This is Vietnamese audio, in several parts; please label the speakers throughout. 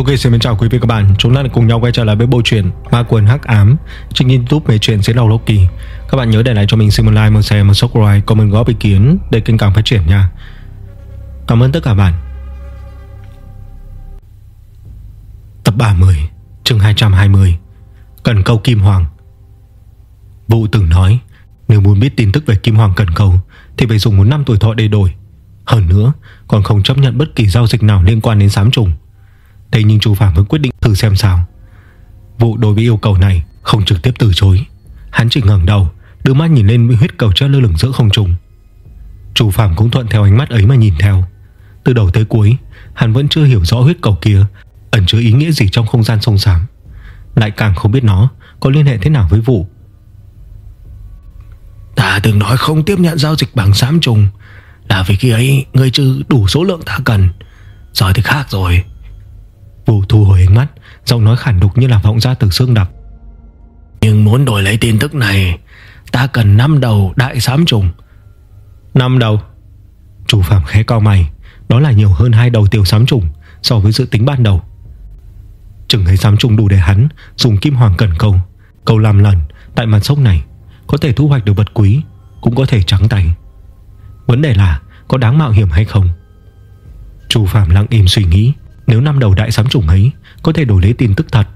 Speaker 1: Ok xin chào quý vị các bạn. Chúng ta cùng nhau quay trở lại với bộ truyện Ma Quần Hắc Ám Trên youtube về chuyện diễn đầu Loki Các bạn nhớ để lại cho mình xin một like, một share, một subscribe Comment góp ý kiến để kênh càng phát triển nha. Cảm ơn tất cả bạn. Tập 30 chương 220 Cần câu Kim Hoàng. Vũ từng nói Nếu muốn biết tin tức về Kim Hoàng cần câu Thì phải dùng một năm tuổi thọ để đổi. Hơn nữa còn không chấp nhận bất kỳ giao dịch nào liên quan đến sám trùng. Thế nhưng chú Phạm vẫn quyết định thử xem sao. Vụ đối với yêu cầu này Không trực tiếp từ chối. Hắn chỉ ngẩng đầu, Đưa mắt nhìn lên huyết cầu cho lơ lửng giữa không trùng Chú Phạm cũng thuận theo ánh mắt ấy mà nhìn theo. Từ đầu tới cuối, Hắn vẫn chưa hiểu rõ huyết cầu kia, Ẩn chứa ý nghĩa gì trong không gian sông sám. Lại càng không biết nó Có liên hệ thế nào với vụ.
Speaker 2: Ta từng nói không tiếp nhận giao dịch bằng sám trùng. Là vì khi ấy Người trừ đủ số lượng ta cần. Rồi thì khác rồi.
Speaker 1: Vũ thu hồi ánh mắt Giọng nói khản đục như là vọng ra từ xương đặc
Speaker 2: Nhưng muốn đổi lấy tin tức này Ta cần năm đầu đại sám trùng.
Speaker 1: Năm đầu? Chủ phạm khẽ cao mày Đó là nhiều hơn hai đầu tiểu sám trùng So với dự tính ban đầu. Chừng thấy sám trùng đủ để hắn Dùng kim hoàng cẩn câu Câu làm lần tại mặt sông này Có thể thu hoạch được vật quý Cũng có thể trắng tay. Vấn đề là có đáng mạo hiểm hay không? Chủ phạm lặng im suy nghĩ nếu năm đầu đại sám trùng ấy Có thể đổi lấy tin tức thật,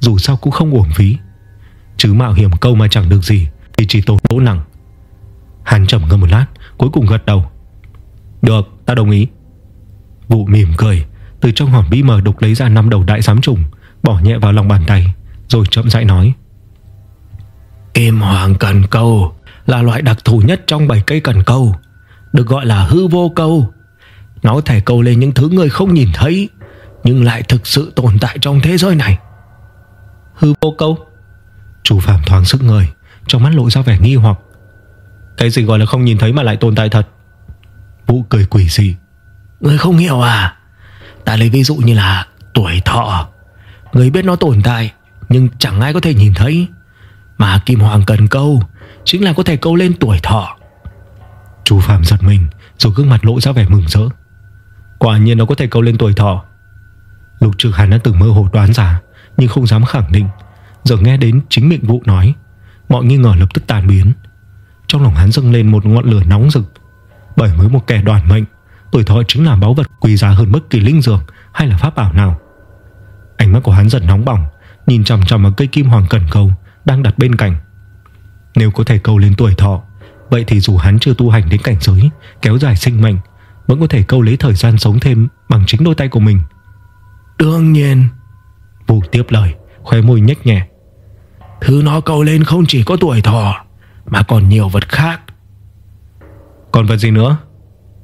Speaker 1: Dù sao cũng không uổng phí. Chứ mạo hiểm câu mà chẳng được gì Thì chỉ tổ lỗ nặng. Hàn trầm ngâm một lát, Cuối cùng gật đầu. Được, ta đồng ý. Vụ mỉm cười Từ trong hòm bí mờ đục lấy ra năm đầu đại sám trùng Bỏ nhẹ vào lòng bàn tay, Rồi chậm rãi nói.
Speaker 2: Kim hoàng cần câu Là loại đặc thù nhất trong 7 cây cần câu, Được gọi là hư vô câu. Nó thể câu lên những thứ người không nhìn thấy nhưng lại thực sự tồn tại trong thế giới này.
Speaker 1: Hư vô câu. Chủ phạm thoáng sức người Trong mắt lộ ra vẻ nghi hoặc. Cái gì gọi là không nhìn thấy mà lại tồn tại thật? Vũ cười quỷ gì
Speaker 2: Người không hiểu à? Ta lấy ví dụ như là tuổi thọ. Người biết nó tồn tại Nhưng chẳng ai có thể nhìn thấy. Mà Kim Hoàng cần câu Chính là có thể câu lên tuổi thọ.
Speaker 1: Chú Phạm giật mình Rồi gương mặt lộ ra vẻ mừng rỡ. Quả nhiên nó có thể câu lên tuổi thọ Lục trực Hàn đã từng mơ hồ đoán ra, Nhưng không dám khẳng định. Giờ nghe đến chính miệng vụ nói, Mọi nghi ngờ lập tức tàn biến. Trong lòng hắn dâng lên một ngọn lửa nóng rực. Bởi với một kẻ đoàn mệnh, Tuổi thọ chính là báu vật quý giá hơn bất kỳ linh dược Hay là pháp bảo nào. Ánh mắt của hắn dần nóng bỏng, Nhìn chằm chằm vào cây kim hoàng cẩn câu Đang đặt bên cạnh. Nếu có thể câu lên tuổi thọ, Vậy thì dù hắn chưa tu hành đến cảnh giới, Kéo dài sinh mệnh, Vẫn có thể câu lấy thời gian sống thêm Bằng chính đôi tay của mình.
Speaker 2: Đương nhiên.
Speaker 1: Vũ tiếp lời Khoe môi nhếch nhẹ.
Speaker 2: Thứ nó câu lên không chỉ có tuổi thọ Mà còn nhiều vật khác.
Speaker 1: Còn vật gì nữa?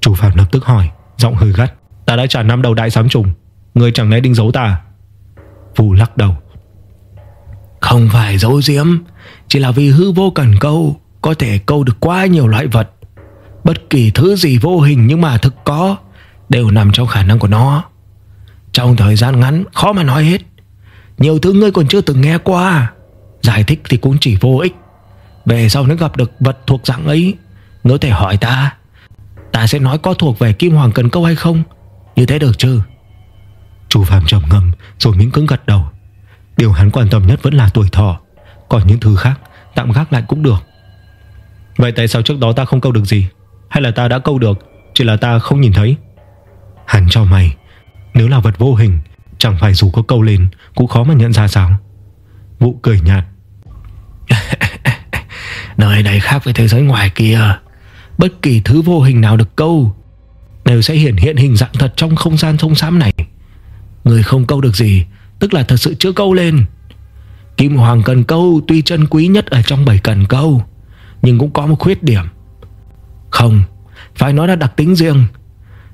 Speaker 1: Chủ phạm lập tức hỏi Giọng hơi gắt. Ta đã trả năm đầu đại sám trùng Người chẳng lẽ định giấu ta? Vũ lắc đầu.
Speaker 2: Không phải giấu giếm Chỉ là vì hư vô cần câu Có thể câu được quá nhiều loại vật. Bất kỳ thứ gì vô hình nhưng mà thực có Đều nằm trong khả năng của nó trong thời gian ngắn, khó mà nói hết. Nhiều thứ ngươi còn chưa từng nghe qua. Giải thích thì cũng chỉ vô ích. Về sau nếu gặp được vật thuộc dạng ấy, Ngươi thể hỏi ta. Ta sẽ nói có thuộc về Kim Hoàng Cần Câu hay không? Như thế được chứ?
Speaker 1: Chú Phạm trầm ngâm, Rồi miếng cứng gật đầu. Điều hắn quan tâm nhất vẫn là tuổi thọ. Còn những thứ khác, tạm gác lại cũng được. Vậy tại sao trước đó ta không câu được gì? Hay là ta đã câu được, Chỉ là ta không nhìn thấy? Hắn cho mày nếu là vật vô hình, Chẳng phải dù có câu lên, Cũng khó mà nhận ra sao? Vũ cười nhạt.
Speaker 2: Nơi này khác với thế giới ngoài kia. Bất kỳ thứ vô hình nào được câu, Đều sẽ hiện hiện hình dạng thật Trong không gian thông xám này. Người không câu được gì, Tức là thật sự chưa câu lên. Kim Hoàng cần câu, tuy chân quý nhất Ở trong bảy cần câu. Nhưng cũng có một khuyết điểm. Không Phải nói là đặc tính riêng.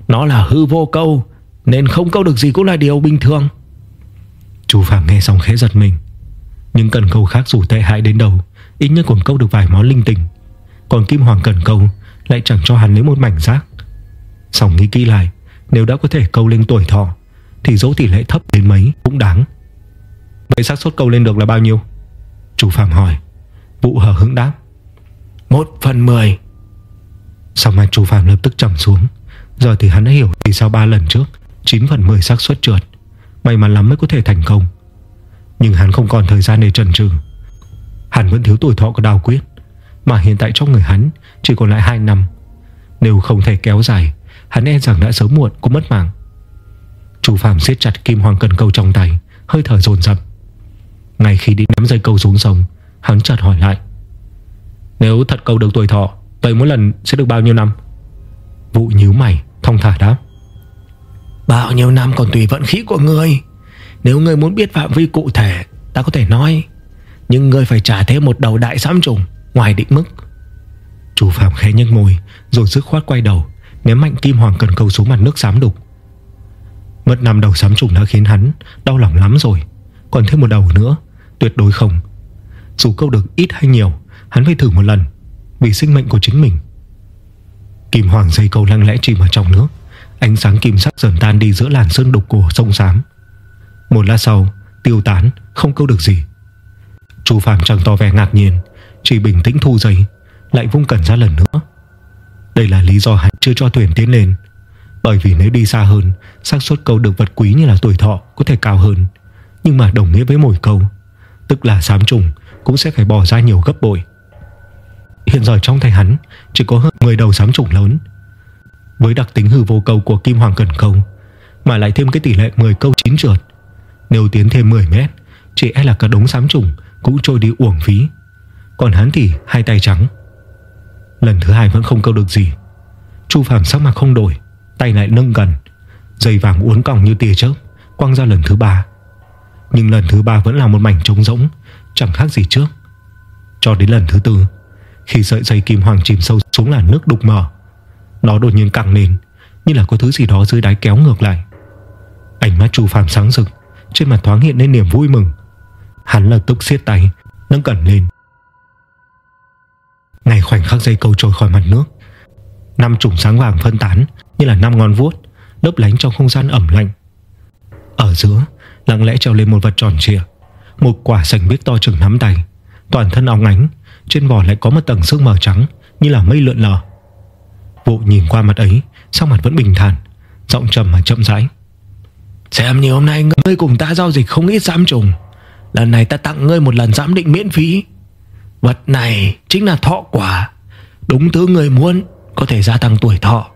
Speaker 2: Nó là hư vô câu nên không câu được gì cũng là điều bình thường.
Speaker 1: Chú Phạm nghe xong khẽ giật mình. Nhưng cần câu khác dù tệ hại đến đầu, Ít nhất còn câu được vài món linh tinh. Còn Kim Hoàng cần câu Lại chẳng cho hắn lấy một mảnh rác. Xong nghĩ kỹ lại Nếu đã có thể câu lên tuổi thọ Thì dẫu tỷ lệ thấp đến mấy cũng đáng. Vậy xác suất câu lên được là bao nhiêu? Chú Phạm hỏi. Vụ hở hững đáp.
Speaker 2: Một phần mười.
Speaker 1: Xong mà chú Phạm lập tức trầm xuống Giờ thì hắn đã hiểu Vì sao ba lần trước 9 phần 10 xác suất trượt. May mắn lắm mới có thể thành công. Nhưng hắn không còn thời gian để trần trừ. Hắn vẫn thiếu tuổi thọ của đào quyết, Mà hiện tại trong người hắn Chỉ còn lại 2 năm. Nếu không thể kéo dài, Hắn e rằng đã sớm muộn cũng mất mạng. Chú Phạm siết chặt kim hoàng cần câu trong tay, Hơi thở dồn dập. Ngay khi đi nắm dây câu xuống sông, Hắn chợt hỏi lại. Nếu thật câu được tuổi thọ Vậy mỗi lần sẽ được bao nhiêu năm? Vụ nhíu mày, thong thả đáp.
Speaker 2: Bao nhiêu năm còn tùy vận khí của người Nếu người muốn biết phạm vi cụ thể, Ta có thể nói. Nhưng người phải trả thêm một đầu đại sám trùng, Ngoài định mức.
Speaker 1: Chú Phạm khẽ nhếch môi, Rồi dứt khoát quay đầu, Ném mạnh kim hoàng cần câu xuống mặt nước xám đục. Mất năm đầu sám trùng đã khiến hắn Đau lòng lắm rồi. Còn thêm một đầu nữa, Tuyệt đối không. Dù câu được ít hay nhiều, Hắn phải thử một lần, Vì sinh mệnh của chính mình. Kim hoàng dây câu lặng lẽ chìm vào trong nước. Ánh sáng kim sắc dần tan đi giữa làn sơn đục của sông xám. Một lát sau, Tiêu tán, không câu được gì. Chú Phạm chẳng tỏ vẻ ngạc nhiên, Chỉ bình tĩnh thu giấy, Lại vung cẩn ra lần nữa. Đây là lý do hắn chưa cho thuyền tiến lên, Bởi vì nếu đi xa hơn, xác suất câu được vật quý như là tuổi thọ Có thể cao hơn. Nhưng mà đồng nghĩa với mồi câu, Tức là sám trùng cũng sẽ phải bỏ ra nhiều gấp bội. Hiện giờ trong tay hắn Chỉ có hơn 10 đầu sám trùng lớn với đặc tính hư vô cầu của Kim Hoàng Cần không, Mà lại thêm cái tỷ lệ 10 câu 9 trượt. Nếu tiến thêm 10 mét Chỉ e là cả đống sám trùng Cũng trôi đi uổng phí. Còn hắn thì hai tay trắng. Lần thứ hai vẫn không câu được gì. Chu Phạm sắc mặt không đổi Tay lại nâng gần Dây vàng uốn còng như tia chớp Quăng ra lần thứ ba. Nhưng lần thứ ba vẫn là một mảnh trống rỗng Chẳng khác gì trước. Cho đến lần thứ tư Khi sợi dây kim hoàng chìm sâu xuống là nước đục mở nó đột nhiên căng lên, Như là có thứ gì đó dưới đáy kéo ngược lại. Ánh mắt Chu Phạm sáng rực, Trên mặt thoáng hiện lên niềm vui mừng. Hắn lập tức siết tay, Nâng cẩn lên. Ngày khoảnh khắc dây câu trôi khỏi mặt nước, Năm trùng sáng vàng phân tán Như là năm ngón vuốt, Lấp lánh trong không gian ẩm lạnh. Ở giữa, lặng lẽ treo lên một vật tròn trịa, Một quả sành biếc to chừng nắm tay. Toàn thân óng ánh, Trên vỏ lại có một tầng sương mờ trắng Như là mây lượn lờ. Vụ nhìn qua mặt ấy Sao mặt vẫn bình thản Giọng trầm mà chậm rãi.
Speaker 2: Xem như hôm nay ngươi cùng ta giao dịch không ít giám trùng. Lần này ta tặng ngươi một lần giám định miễn phí. Vật này chính là thọ quả. Đúng thứ người muốn Có thể gia tăng tuổi thọ.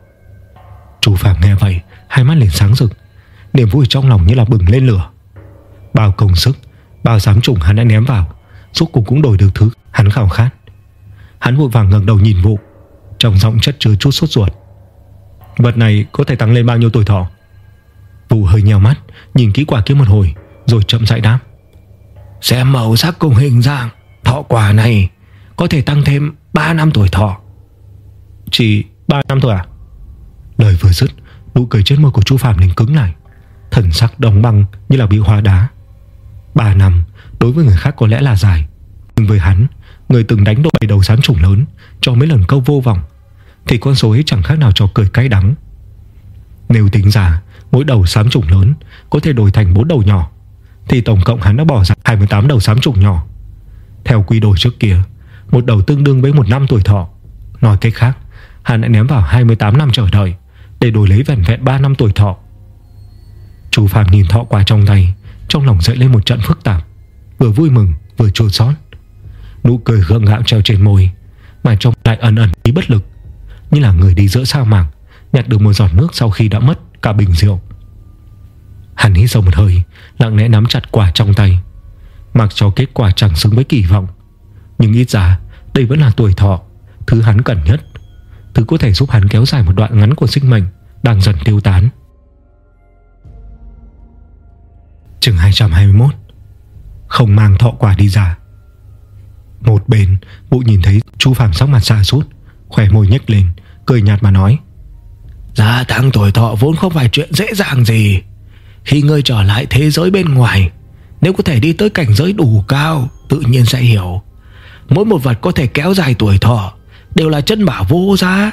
Speaker 1: Chú Phạm nghe vậy Hai mắt liền sáng rực. Niềm vui trong lòng như là bừng lên lửa. Bao công sức Bao giám trùng hắn đã ném vào Suốt cùng cũng đổi được thứ hắn khảo khát. Hắn vội vàng ngẩng đầu nhìn vụ trong giọng chất chứa chút sốt ruột. Vật này có thể tăng lên bao nhiêu tuổi thọ? Vũ hơi nhèo mắt, Nhìn kỹ quả kia một hồi, Rồi chậm rãi đáp.
Speaker 2: Xem màu sắc cùng hình dạng, Thọ quả này Có thể tăng thêm 3 năm tuổi thọ.
Speaker 1: Chỉ 3 năm thôi à? Lời vừa dứt, Nụ cười trên môi của chú Phạm liền cứng lại. Thần sắc đóng băng như là bị hóa đá. 3 năm, Đối với người khác có lẽ là dài. Nhưng với hắn, Người từng đánh độ bày đầu sám trùng lớn, Cho mấy lần câu vô vọng thì con số ấy chẳng khác nào trò cười cay đắng. Nếu tính ra, Mỗi đầu sám trùng lớn Có thể đổi thành 4 đầu nhỏ, Thì tổng cộng hắn đã bỏ ra 28 đầu sám trùng nhỏ. Theo quy đổi trước kia, Một đầu tương đương với một năm tuổi thọ. Nói cách khác, Hắn đã ném vào 28 năm chờ đợi Để đổi lấy vẹn vẹn 3 năm tuổi thọ. Chú Phạm nhìn thọ qua trong tay, Trong lòng dậy lên một trận phức tạp, Vừa vui mừng, vừa chua xót. Nụ cười gượng gạo treo trên môi, Mà trong lại ẩn ẩn ý bất lực như là người đi giữa sa mạc, Nhặt được một giọt nước sau khi đã mất cả bình rượu. Hắn hít sâu một hơi, Lặng lẽ nắm chặt quả trong tay. Mặc cho kết quả chẳng xứng với kỳ vọng, Nhưng ít ra, Đây vẫn là tuổi thọ, Thứ hắn cần nhất. Thứ có thể giúp hắn kéo dài một đoạn ngắn của sinh mệnh Đang dần tiêu tán. Chừng 221 Không mang thọ quả đi ra. Một bên Bụ nhìn thấy chú Phạm sắc mặt xa sút Khỏe môi nhếch lên. Cười nhạt mà nói.
Speaker 2: Gia tăng tuổi thọ vốn không phải chuyện dễ dàng gì. Khi ngươi trở lại thế giới bên ngoài Nếu có thể đi tới cảnh giới đủ cao Tự nhiên sẽ hiểu. Mỗi một vật có thể kéo dài tuổi thọ Đều là chân bảo vô giá.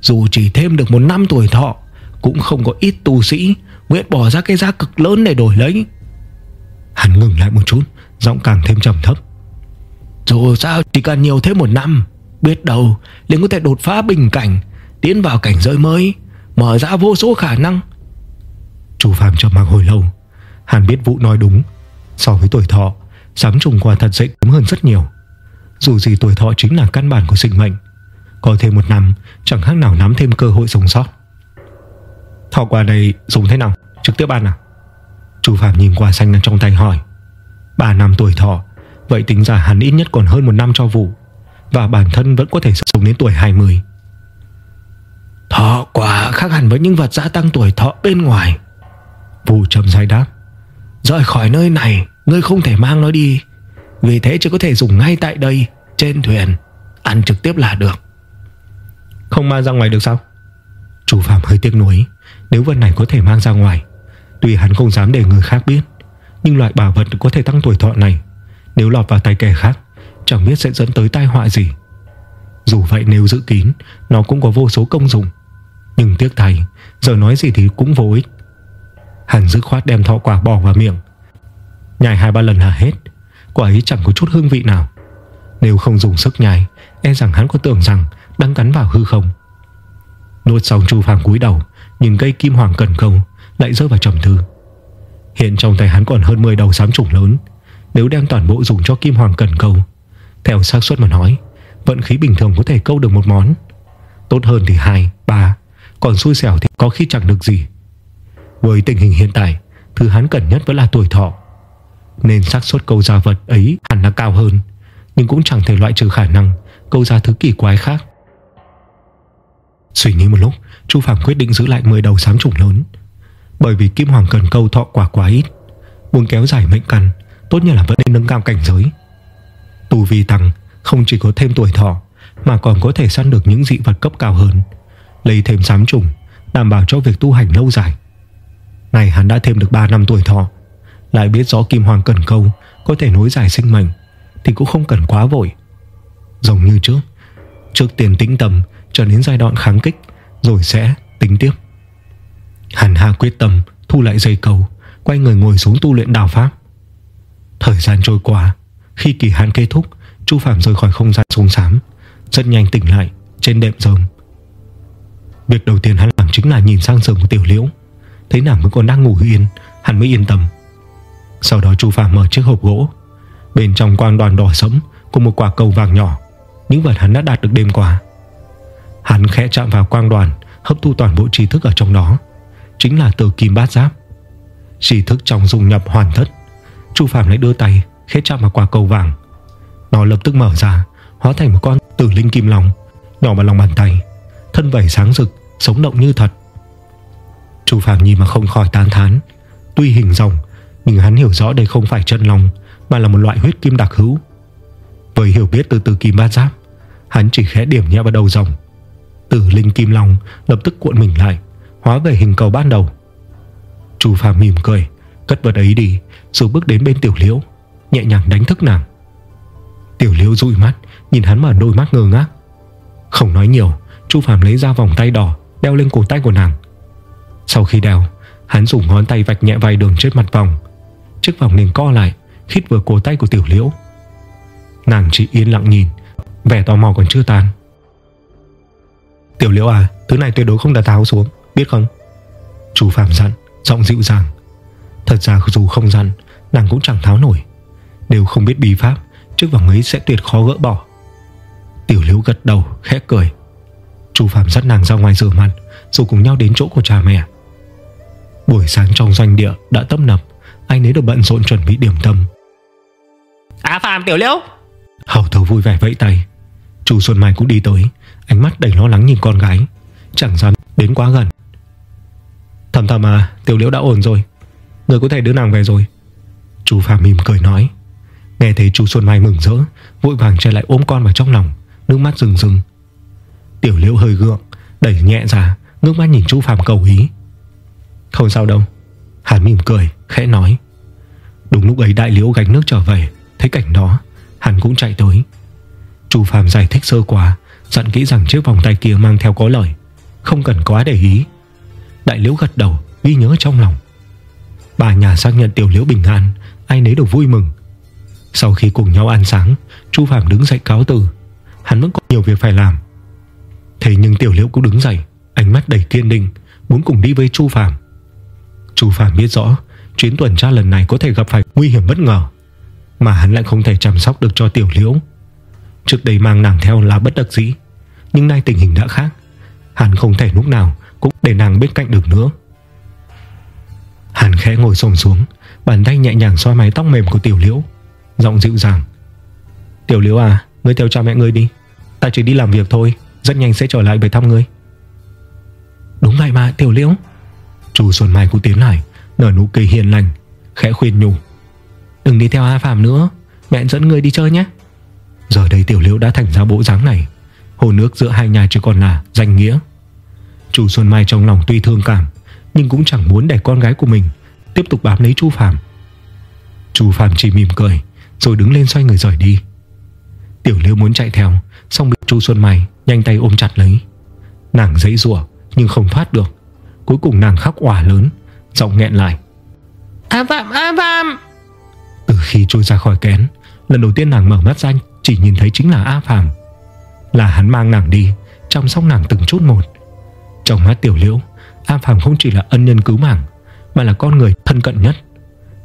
Speaker 2: Dù chỉ thêm được một năm tuổi thọ Cũng không có ít tu sĩ Nguyện bỏ ra cái giá cực lớn để đổi lấy.
Speaker 1: Hắn ngừng lại một chút Giọng càng thêm trầm thấp.
Speaker 2: Dù sao chỉ cần nhiều thêm một năm Biết đâu, liền có thể đột phá bình cảnh, Tiến vào cảnh giới mới, Mở ra vô số khả năng.
Speaker 1: Chủ Phạm trầm mặc hồi lâu Hàn biết vụ nói đúng. So với tuổi thọ, Sám trùng quả thật dễ kém hơn rất nhiều. Dù gì tuổi thọ chính là căn bản của sinh mệnh, Có thêm một năm, Chẳng khác nào nắm thêm cơ hội sống sót. Thọ quả này dùng thế nào? Trực tiếp ăn à? Chú Phạm nhìn quả xanh trong tay hỏi. 3 năm tuổi thọ, Vậy tính ra hắn ít nhất còn hơn một năm cho vụ và bản thân vẫn có thể sống đến tuổi 20
Speaker 2: Thọ quả khác hẳn với những vật gia tăng tuổi thọ bên ngoài.
Speaker 1: Vũ trầm dài đáp,
Speaker 2: Rời khỏi nơi này, Ngươi không thể mang nó đi. Vì thế chỉ có thể dùng ngay tại đây, Trên thuyền, Ăn trực tiếp là được.
Speaker 1: Không mang ra ngoài được sao? Chủ Phạm hơi tiếc nuối, Nếu vật này có thể mang ra ngoài, Tuy hắn không dám để người khác biết, Nhưng loại bảo vật có thể tăng tuổi thọ này, Nếu lọt vào tay kẻ khác Chẳng biết sẽ dẫn tới tai họa gì. Dù vậy nếu giữ kín, Nó cũng có vô số công dụng. Nhưng tiếc thay, Giờ nói gì thì cũng vô ích. Hắn dứt khoát đem thọ quả bỏ vào miệng. Nhai hai ba lần là hết, Quả ấy chẳng có chút hương vị nào. Nếu không dùng sức nhai E rằng hắn có tưởng rằng đang cắn vào hư không. Nuốt xong chu phàng cúi đầu, Nhìn cây kim hoàng cần câu, Lại rơi vào trầm thư Hiện trong tay hắn còn hơn 10 đầu sám trùng lớn. Nếu đem toàn bộ dùng cho kim hoàng cần câu theo xác suất mà nói Vận khí bình thường có thể câu được một món. Tốt hơn thì hai, ba Còn xui xẻo thì có khi chẳng được gì. Với tình hình hiện tại Thứ hắn cần nhất vẫn là tuổi thọ. Nên xác suất câu ra vật ấy hẳn là cao hơn Nhưng cũng chẳng thể loại trừ khả năng Câu ra thứ kỳ quái khác. Suy nghĩ một lúc Chu Phạm quyết định giữ lại 10 đầu sám trùng lớn. Bởi vì Kim Hoàng cần câu thọ quả quá ít Muốn kéo dài mệnh căn Tốt nhất là vẫn nên nâng cao cảnh giới. Tù vi tăng, không chỉ có thêm tuổi thọ, Mà còn có thể săn được những dị vật cấp cao hơn. Lấy thêm sám trùng, Đảm bảo cho việc tu hành lâu dài. Này, hắn đã thêm được 3 năm tuổi thọ. Lại biết rõ Kim Hoàng cần câu, Có thể nối dài sinh mệnh, Thì cũng không cần quá vội. Giống như trước Trước tiền tĩnh tâm, cho đến giai đoạn kháng kích, Rồi sẽ tính tiếp. Hàn Hà quyết tâm thu lại dây cầu, Quay người ngồi xuống tu luyện đào pháp. Thời gian trôi qua khi kỳ hạn kết thúc, Chu Phạm rời khỏi không gian xuống xám Rất nhanh tỉnh lại trên đệm rồng. Việc đầu tiên hắn làm chính là nhìn sang giường của tiểu liễu, Thấy nàng vẫn còn đang ngủ yên, Hắn mới yên tâm. Sau đó Chu Phạm mở chiếc hộp gỗ, Bên trong quang đoàn đỏ sẫm Cùng một quả cầu vàng nhỏ, Những vật hắn đã đạt được đêm qua. Hắn khẽ chạm vào quang đoàn, Hấp thu toàn bộ trí thức ở trong đó, Chính là từ kim bát giáp. Trí thức trong dung nhập hoàn thất Chu Phạm lại đưa tay khẽ chạm vào quả cầu vàng. Nó lập tức mở ra Hóa thành một con tử linh kim long Nhỏ vào lòng bàn tay Thân vảy sáng rực, sống động như thật. Chu Phạm nhìn mà không khỏi tán thán. Tuy hình rồng Nhưng hắn hiểu rõ đây không phải chân long Mà là một loại huyết kim đặc hữu. Với hiểu biết từ từ kim bát giáp Hắn chỉ khẽ điểm nhẹ vào đầu rồng. Tử linh kim long lập tức cuộn mình lại Hóa về hình cầu ban đầu. Chu phàm mỉm cười Cất vật ấy đi Rồi bước đến bên tiểu liễu. Nhẹ nhàng đánh thức nàng. Tiểu liễu dụi mắt, Nhìn hắn mở đôi mắt ngơ ngác. Không nói nhiều, Chu Phạm lấy ra vòng tay đỏ, Đeo lên cổ tay của nàng. Sau khi đeo, Hắn dùng ngón tay vạch nhẹ vài đường trên mặt vòng. Chiếc vòng liền co lại, Khít vừa cổ tay của tiểu liễu. Nàng chỉ yên lặng nhìn, Vẻ tò mò còn chưa tan. Tiểu liễu à Thứ này tuyệt đối không đặt tháo xuống, Biết không? Chú Phạm dặn, Giọng dịu dàng. Thật ra dù không dặn, Nàng cũng chẳng tháo nổi. Nếu không biết bí pháp Chiếc vòng ấy sẽ tuyệt khó gỡ bỏ. Tiểu liễu gật đầu khẽ cười. Chú Phạm dắt nàng ra ngoài rửa mặt Rồi cùng nhau đến chỗ của cha mẹ. Buổi sáng trong doanh địa đã tấp nập Anh ấy được bận rộn chuẩn bị điểm tâm.
Speaker 2: À Phạm Tiểu Liễu!
Speaker 1: Hầu thầu vui vẻ vẫy tay. Chú Xuân Mai cũng đi tới Ánh mắt đầy lo lắng nhìn con gái Chẳng dám đến quá gần. Thầm thầm à Tiểu Liễu đã ổn rồi. Người có thể đưa nàng về rồi. Chú Phạm mỉm cười nói Nghe thấy chú Xuân Mai mừng rỡ, Vội vàng chạy lại ôm con vào trong lòng, Nước mắt rừng rừng Tiểu Liễu hơi gượng, Đẩy nhẹ ra, Ngước mắt nhìn chú Phạm cầu ý Không sao đâu. Hắn mỉm cười, khẽ nói. Đúng lúc ấy đại liễu gánh nước trở về, Thấy cảnh đó, Hắn cũng chạy tới. Chú Phạm giải thích sơ qua, Dặn kỹ rằng chiếc vòng tay kia mang theo có lời, Không cần quá để ý. Đại liễu gật đầu, ghi nhớ trong lòng. Bà nhà xác nhận tiểu liễu bình an, Ai nấy đều vui mừng sau khi cùng nhau ăn sáng, Chu Phạm đứng dậy cáo từ. Hắn vẫn còn nhiều việc phải làm. Thế nhưng tiểu liễu cũng đứng dậy, Ánh mắt đầy kiên định, Muốn cùng đi với Chu Phạm. Chu Phạm biết rõ, Chuyến tuần tra lần này có thể gặp phải nguy hiểm bất ngờ, Mà hắn lại không thể chăm sóc được cho tiểu liễu. Trước đây mang nàng theo là bất đắc dĩ, Nhưng nay tình hình đã khác. Hắn không thể lúc nào Cũng để nàng bên cạnh được nữa. Hắn khẽ ngồi sồn xuống, Bàn tay nhẹ nhàng xoa mái tóc mềm của tiểu liễu. Giọng dịu dàng. Tiểu liễu à Ngươi theo cha mẹ ngươi đi. Ta chỉ đi làm việc thôi, Rất nhanh sẽ trở lại về thăm ngươi.
Speaker 2: Đúng vậy mà, tiểu liễu.
Speaker 1: Chú Xuân Mai cũng tiến lại, Nở nụ cười hiền lành, Khẽ khuyên nhủ.
Speaker 2: Đừng đi theo A Phạm nữa, Mẹ dẫn ngươi đi chơi nhé.
Speaker 1: Giờ đây tiểu liễu đã thành ra bộ dáng này, Hồ nước giữa hai nhà chỉ còn là danh nghĩa. Chú Xuân Mai trong lòng tuy thương cảm, Nhưng cũng chẳng muốn để con gái của mình Tiếp tục bám lấy chú Phạm. Chú Phạm chỉ mỉm cười rồi đứng lên xoay người rời đi. Tiểu liễu muốn chạy theo Xong bị chú Xuân Mai nhanh tay ôm chặt lấy. Nàng dãy rủa nhưng không thoát được. Cuối cùng nàng khóc òa lớn Giọng nghẹn lại.
Speaker 2: A Phạm A Phạm!
Speaker 1: Từ khi trôi ra khỏi kén Lần đầu tiên nàng mở mắt ra Chỉ nhìn thấy chính là A Phạm Là hắn mang nàng đi Chăm sóc nàng từng chút một. Trong mắt tiểu liễu A Phạm không chỉ là ân nhân cứu mạng Mà là con người thân cận nhất.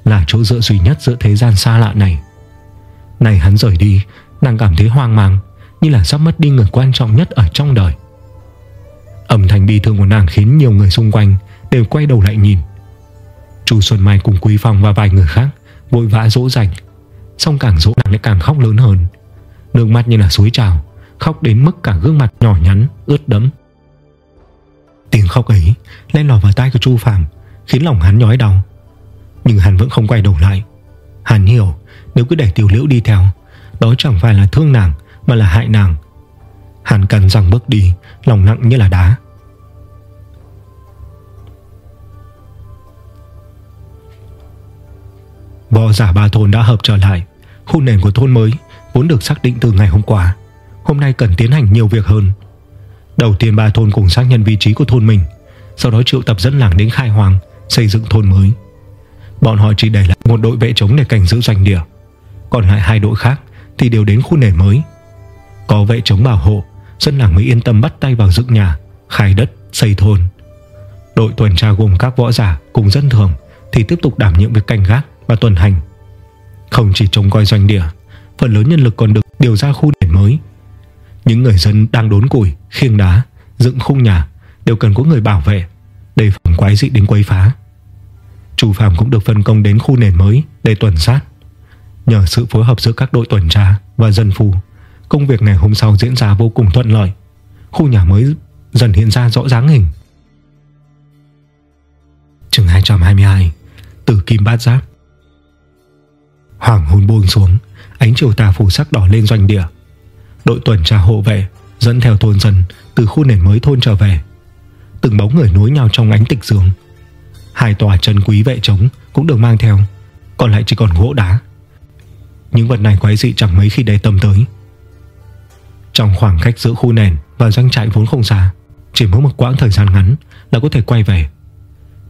Speaker 1: Là chỗ dựa duy nhất giữa thế gian xa lạ này này hắn rời đi, Nàng cảm thấy hoang mang, Như là sắp mất đi người quan trọng nhất ở trong đời. Âm thanh bi thương của nàng khiến nhiều người xung quanh Đều quay đầu lại nhìn. Chu Xuân Mai cùng Quý Phong và vài người khác Vội vã dỗ dành Xong càng dỗ nàng lại càng khóc lớn hơn. Nước mắt như là suối trào, Khóc đến mức cả gương mặt nhỏ nhắn, Ướt đẫm. Tiếng khóc ấy lên lọt vào tai của Chu Phạm Khiến lòng hắn nhói đau. Nhưng hắn vẫn không quay đầu lại. Hắn hiểu nếu cứ để tiểu liễu đi theo, Đó chẳng phải là thương nàng, Mà là hại nàng. Hàn cần rằng bước đi, Lòng nặng như là đá. Võ giả ba thôn đã hợp trở lại. Khu nền của thôn mới Vốn được xác định từ ngày hôm qua. Hôm nay cần tiến hành nhiều việc hơn. Đầu tiên ba thôn cùng xác nhận vị trí của thôn mình, Sau đó triệu tập dẫn làng đến khai hoàng Xây dựng thôn mới. Bọn họ chỉ để lại một đội vệ chống để cảnh giữ doanh địa. Còn lại hai đội khác Thì đều đến khu nền mới. Có vệ chống bảo hộ Dân làng mới yên tâm bắt tay vào dựng nhà Khai đất, xây thôn. Đội tuần tra gồm các võ giả cùng dân thường Thì tiếp tục đảm nhiệm việc canh gác Và tuần hành. Không chỉ trông coi doanh địa Phần lớn nhân lực còn được điều ra khu nền mới. Những người dân đang đốn củi Khiêng đá, dựng khung nhà Đều cần có người bảo vệ Đề phòng quái dị đến quấy phá. Chủ phạm cũng được phân công đến khu nền mới Để tuần sát. Nhờ sự phối hợp giữa các đội tuần tra Và dân phù, Công việc ngày hôm sau diễn ra vô cùng thuận lợi. Khu nhà mới dần hiện ra rõ dáng hình. Trường 222 từ Kim Bát Giáp Hoàng hôn buông xuống, Ánh chiều tà phủ sắc đỏ lên doanh địa. Đội tuần tra hộ vệ Dẫn theo thôn dân từ khu nền mới thôn trở về. Từng bóng người nối nhau trong ánh tịch dương. Hai tòa chân quý vệ trống Cũng được mang theo, Còn lại chỉ còn gỗ đá. Những vật này quái dị chẳng mấy khi để tâm tới. Trong khoảng cách giữa khu nền Và doanh trại vốn không xa, Chỉ mất một quãng thời gian ngắn là có thể quay về.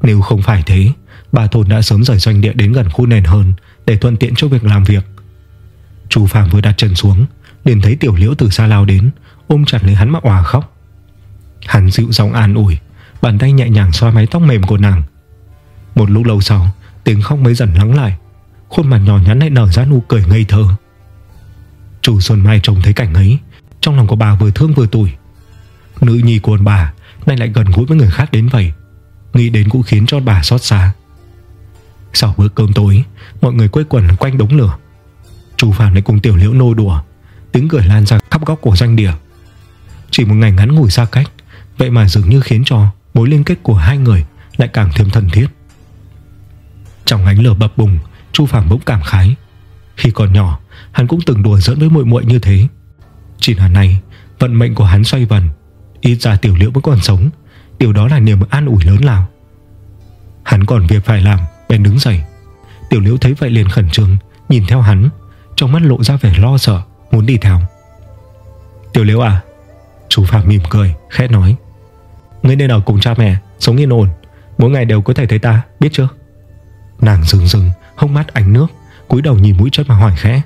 Speaker 1: Nếu không phải thế, Bà thôn đã sớm rời doanh địa đến gần khu nền hơn Để thuận tiện cho việc làm việc. Chú Phạm vừa đặt chân xuống, liền thấy tiểu liễu từ xa lao đến, Ôm chặt lấy hắn mà òa khóc. Hắn dịu giọng an ủi, Bàn tay nhẹ nhàng xoa mái tóc mềm của nàng. Một lúc lâu sau, Tiếng khóc mới dần lắng lại. Khuôn mặt nhỏ nhắn lại nở ra nụ cười ngây thơ. Chủ Xuân Mai trông thấy cảnh ấy, trong lòng của bà vừa thương vừa tủi. Nữ nhi của bà Nay lại gần gũi với người khác đến vậy, Nghĩ đến cũng khiến cho bà xót xa. Sau bữa cơm tối, Mọi người quây quần quanh đống lửa. Chú Phạm lại cùng tiểu liễu nô đùa, Tiếng cười lan ra khắp góc của doanh địa. Chỉ một ngày ngắn ngủi xa cách, Vậy mà dường như khiến cho Mối liên kết của hai người Lại càng thêm thân thiết. Trong ánh lửa bập bùng Chu phàm bỗng cảm khái. Khi còn nhỏ, Hắn cũng từng đùa giỡn với muội muội như thế. Chỉ là này, Vận mệnh của hắn xoay vần, Ít ra tiểu liễu vẫn còn sống. Điều đó là niềm an ủi lớn lao. Hắn còn việc phải làm, Bèn đứng dậy. Tiểu liễu thấy vậy liền khẩn trương, Nhìn theo hắn, Trong mắt lộ ra vẻ lo sợ, Muốn đi theo. Tiểu liễu à Chú Phạm mỉm cười, khẽ nói. Ngươi nên ở cùng cha mẹ, Sống yên ổn, Mỗi ngày đều có thể thấy ta, Biết chưa? Nàng dừng dừng Hông mắt ánh nước cúi đầu nhìn mũi chất mà hỏi khẽ.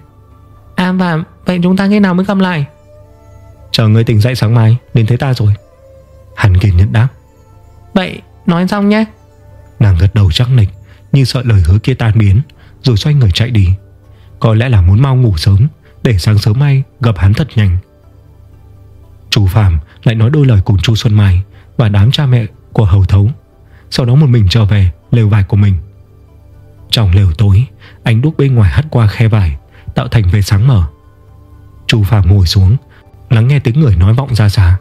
Speaker 2: À và vậy chúng ta khi nào mới gặp lại.
Speaker 1: Chờ người tỉnh dậy sáng mai Đến thấy ta rồi. Hắn kiên nhẫn đáp.
Speaker 2: Vậy nói xong nhé.
Speaker 1: Nàng gật đầu chắc nịch Như sợ lời hứa kia tan biến Rồi xoay người chạy đi. Có lẽ là muốn mau ngủ sớm Để sáng sớm mai gặp hắn thật nhanh. Chú Phạm lại nói đôi lời cùng chú Xuân Mai Và đám cha mẹ của hầu thấu. Sau đó một mình trở về lều vải của mình trong lều tối Ánh đuốc bên ngoài hắt qua khe vải, Tạo thành vệt sáng mở Chu Phạm ngồi xuống, Lắng nghe tiếng người nói vọng ra xa.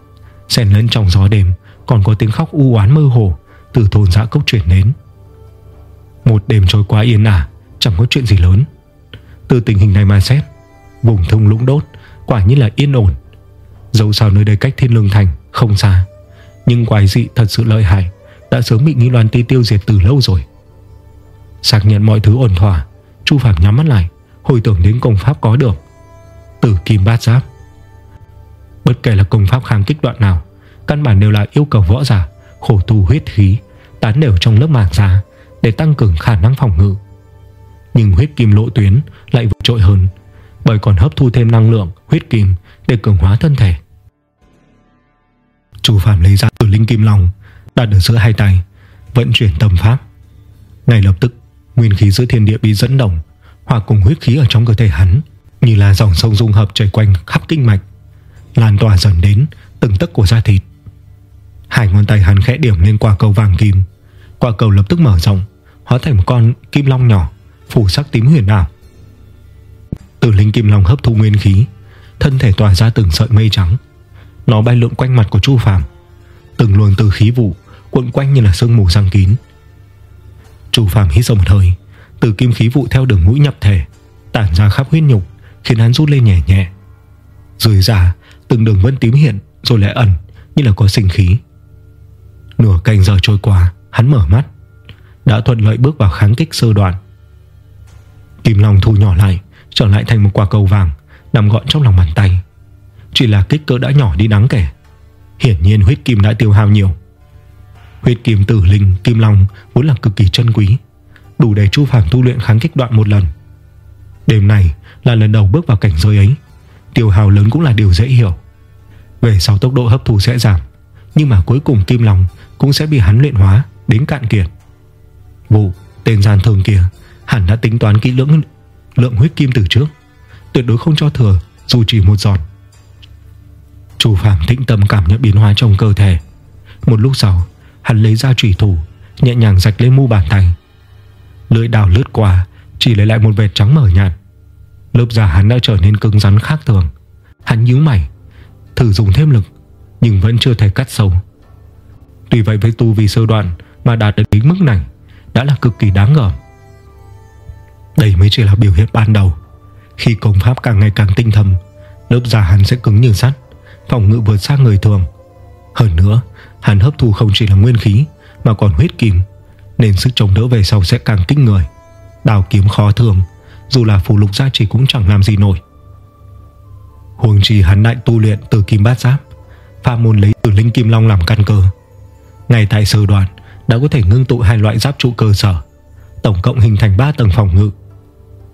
Speaker 1: Xen lẫn trong gió đêm, Còn có tiếng khóc u oán mơ hồ Từ thôn dã cốc chuyển đến. Một đêm trôi qua yên ả, Chẳng có chuyện gì lớn. Từ tình hình này mà xét, Vùng thung lũng đốt Quả như là yên ổn. Dẫu sao nơi đây cách thiên lương thành Không xa, Nhưng quái dị thật sự lợi hại, Đã sớm bị nghi loan ti tiêu diệt từ lâu rồi. Xác nhận mọi thứ ổn thỏa, Chu Phạm nhắm mắt lại, Hồi tưởng đến công pháp có được. Tử kim bát giáp. Bất kể là công pháp kháng kích đoạn nào, Căn bản đều là yêu cầu võ giả, Khổ tu huyết khí, Tán đều trong lớp màng da Để tăng cường khả năng phòng ngự. Nhưng huyết kim lộ tuyến lại vượt trội hơn, Bởi còn hấp thu thêm năng lượng Huyết kim để cường hóa thân thể. Chu phạm lấy ra từ linh kim long Đặt ở giữa hai tay, Vận chuyển tầm pháp. Ngay lập tức Nguyên khí giữa thiên địa bị dẫn động Hòa cùng huyết khí ở trong cơ thể hắn, Như là dòng sông dung hợp chảy quanh khắp kinh mạch, Lan tỏa dần đến Từng tấc của da thịt. Hai ngón tay hắn khẽ điểm lên quả cầu vàng kim. Quả cầu lập tức mở rộng, Hóa thành một con kim long nhỏ, Phủ sắc tím huyền ảo. Từ linh kim long hấp thu nguyên khí, Thân thể tỏa ra từng sợi mây trắng. Nó bay lượn quanh mặt của Chu Phàm, Từng luồng từ khí vụ Cuộn quanh như là sương mù răng kín. Chu Phàm hít sâu một hơi. Từ kim khí vụ theo đường mũi nhập thể, Tản ra khắp huyết nhục, Khiến hắn rút lên nhẹ nhẹ. Rồi ra, từng đường vân tím hiện, Rồi lại ẩn, như là có sinh khí. Nửa canh giờ trôi qua, Hắn mở mắt, Đã thuận lợi bước vào kháng kích sơ đoạn. Kim Long thu nhỏ lại, Trở lại thành một quả cầu vàng, Nằm gọn trong lòng bàn tay. Chỉ là kích cỡ đã nhỏ đi đáng kể. Hiển nhiên huyết kim đã tiêu hao nhiều. Huyết kim tử linh, Kim Long vốn là cực kỳ chân quý. Đủ để chu phàm tu luyện kháng kích đoạn một lần. Đêm này là lần đầu bước vào cảnh giới ấy. Tiêu hào lớn cũng là điều dễ hiểu. Về sau tốc độ hấp thu sẽ giảm, Nhưng mà cuối cùng Kim Long Cũng sẽ bị hắn luyện hóa đến cạn kiệt. Vụ tên gian thường kia Hẳn đã tính toán kỹ lưỡng Lượng huyết kim từ trước, Tuyệt đối không cho thừa, dù chỉ một giọt. Chu Phàm tĩnh tâm cảm nhận biến hóa trong cơ thể. Một lúc sau Hắn lấy ra trùy thủ, Nhẹ nhàng rạch lên mu bàn tay. Lưỡi đào lướt qua, Chỉ lấy lại một vệt trắng mở nhạt. Lớp da hắn đã trở nên cứng rắn khác thường. Hắn nhíu mày, Thử dùng thêm lực, Nhưng vẫn chưa thể cắt sâu. Tuy vậy với tu vì sơ đoạn Mà đạt được đến mức này, Đã là cực kỳ đáng ngờ. Đây mới chỉ là biểu hiện ban đầu. Khi công pháp càng ngày càng tinh thầm Lớp da hắn sẽ cứng như sắt, Phòng ngự vượt xa người thường. Hơn nữa hắn hấp thu không chỉ là nguyên khí, Mà còn huyết kim, Nên sức chống đỡ về sau sẽ càng kinh người. Đào kiếm khó thường, Dù là phù lục gia trì cũng chẳng làm gì nổi. Huồng trì hắn đại tu luyện từ kim bát giáp Phạm môn lấy từ linh kim long làm căn cơ. Ngay tại sơ đoạn, Đã có thể ngưng tụ hai loại giáp trụ cơ sở, Tổng cộng hình thành 3 tầng phòng ngự.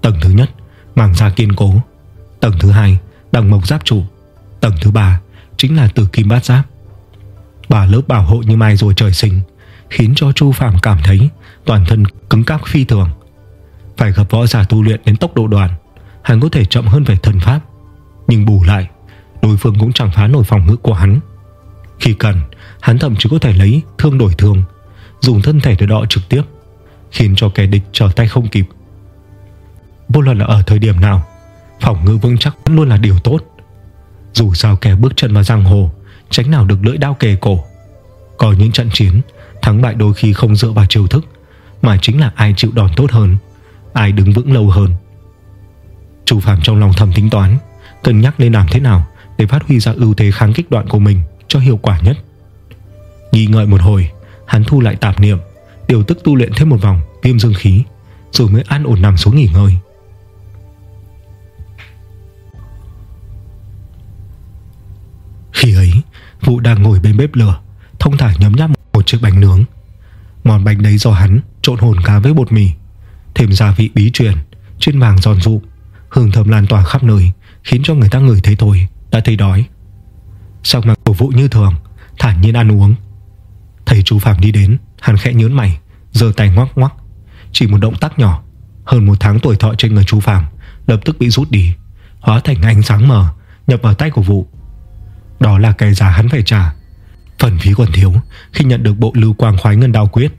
Speaker 1: Tầng thứ nhất, Màng da kiên cố. Tầng thứ hai, Đằng mộc giáp trụ. Tầng thứ ba, Chính là từ kim bát giáp bà lớp bảo hộ như mai rồi trời sinh, Khiến cho Chu Phạm cảm thấy Toàn thân cứng cáp phi thường. Phải gặp võ giả tu luyện đến tốc độ đoàn, Hắn có thể chậm hơn về thần pháp, Nhưng bù lại, Đối phương cũng chẳng phá nổi phòng ngự của hắn. Khi cần, Hắn thậm chí có thể lấy thương đổi thương, Dùng thân thể để đọ trực tiếp, Khiến cho kẻ địch trở tay không kịp. Vô luận là ở thời điểm nào, Phòng ngự vững chắc vẫn luôn là điều tốt. Dù sao kẻ bước chân vào giang hồ Tránh nào được lưỡi đao kề cổ. Có những trận chiến, Thắng bại đôi khi không dựa vào chiêu thức, Mà chính là ai chịu đòn tốt hơn, Ai đứng vững lâu hơn. Chu Phạm trong lòng thầm tính toán, Cân nhắc nên làm thế nào Để phát huy ra ưu thế kháng kích đoạn của mình Cho hiệu quả nhất. Nghi ngợi một hồi, Hắn thu lại tạp niệm, Điều tức tu luyện thêm một vòng, viêm dương khí, Rồi mới an ổn nằm xuống nghỉ ngơi. Khi ấy Vũ đang ngồi bên bếp lửa Thông thả nhấm nháp một chiếc bánh nướng. Món bánh đấy do hắn trộn hồn cá với bột mì, Thêm gia vị bí truyền Trên vàng giòn rụ Hương thơm lan tỏa khắp nơi, Khiến cho người ta ngửi thấy thôi Đã thấy đói. Sắc mặt của Vũ như thường, Thản nhiên ăn uống. Thấy chú Phạm đi đến, Hắn khẽ nhớn mày, giơ tay ngoắc ngoắc. Chỉ một động tác nhỏ, Hơn một tháng tuổi thọ trên người chú Phạm Lập tức bị rút đi, Hóa thành ánh sáng mờ Nhập vào tay của vụ đó là cái giá hắn phải trả. Phần phí còn thiếu Khi nhận được bộ lưu quang khoái ngân đao quyết.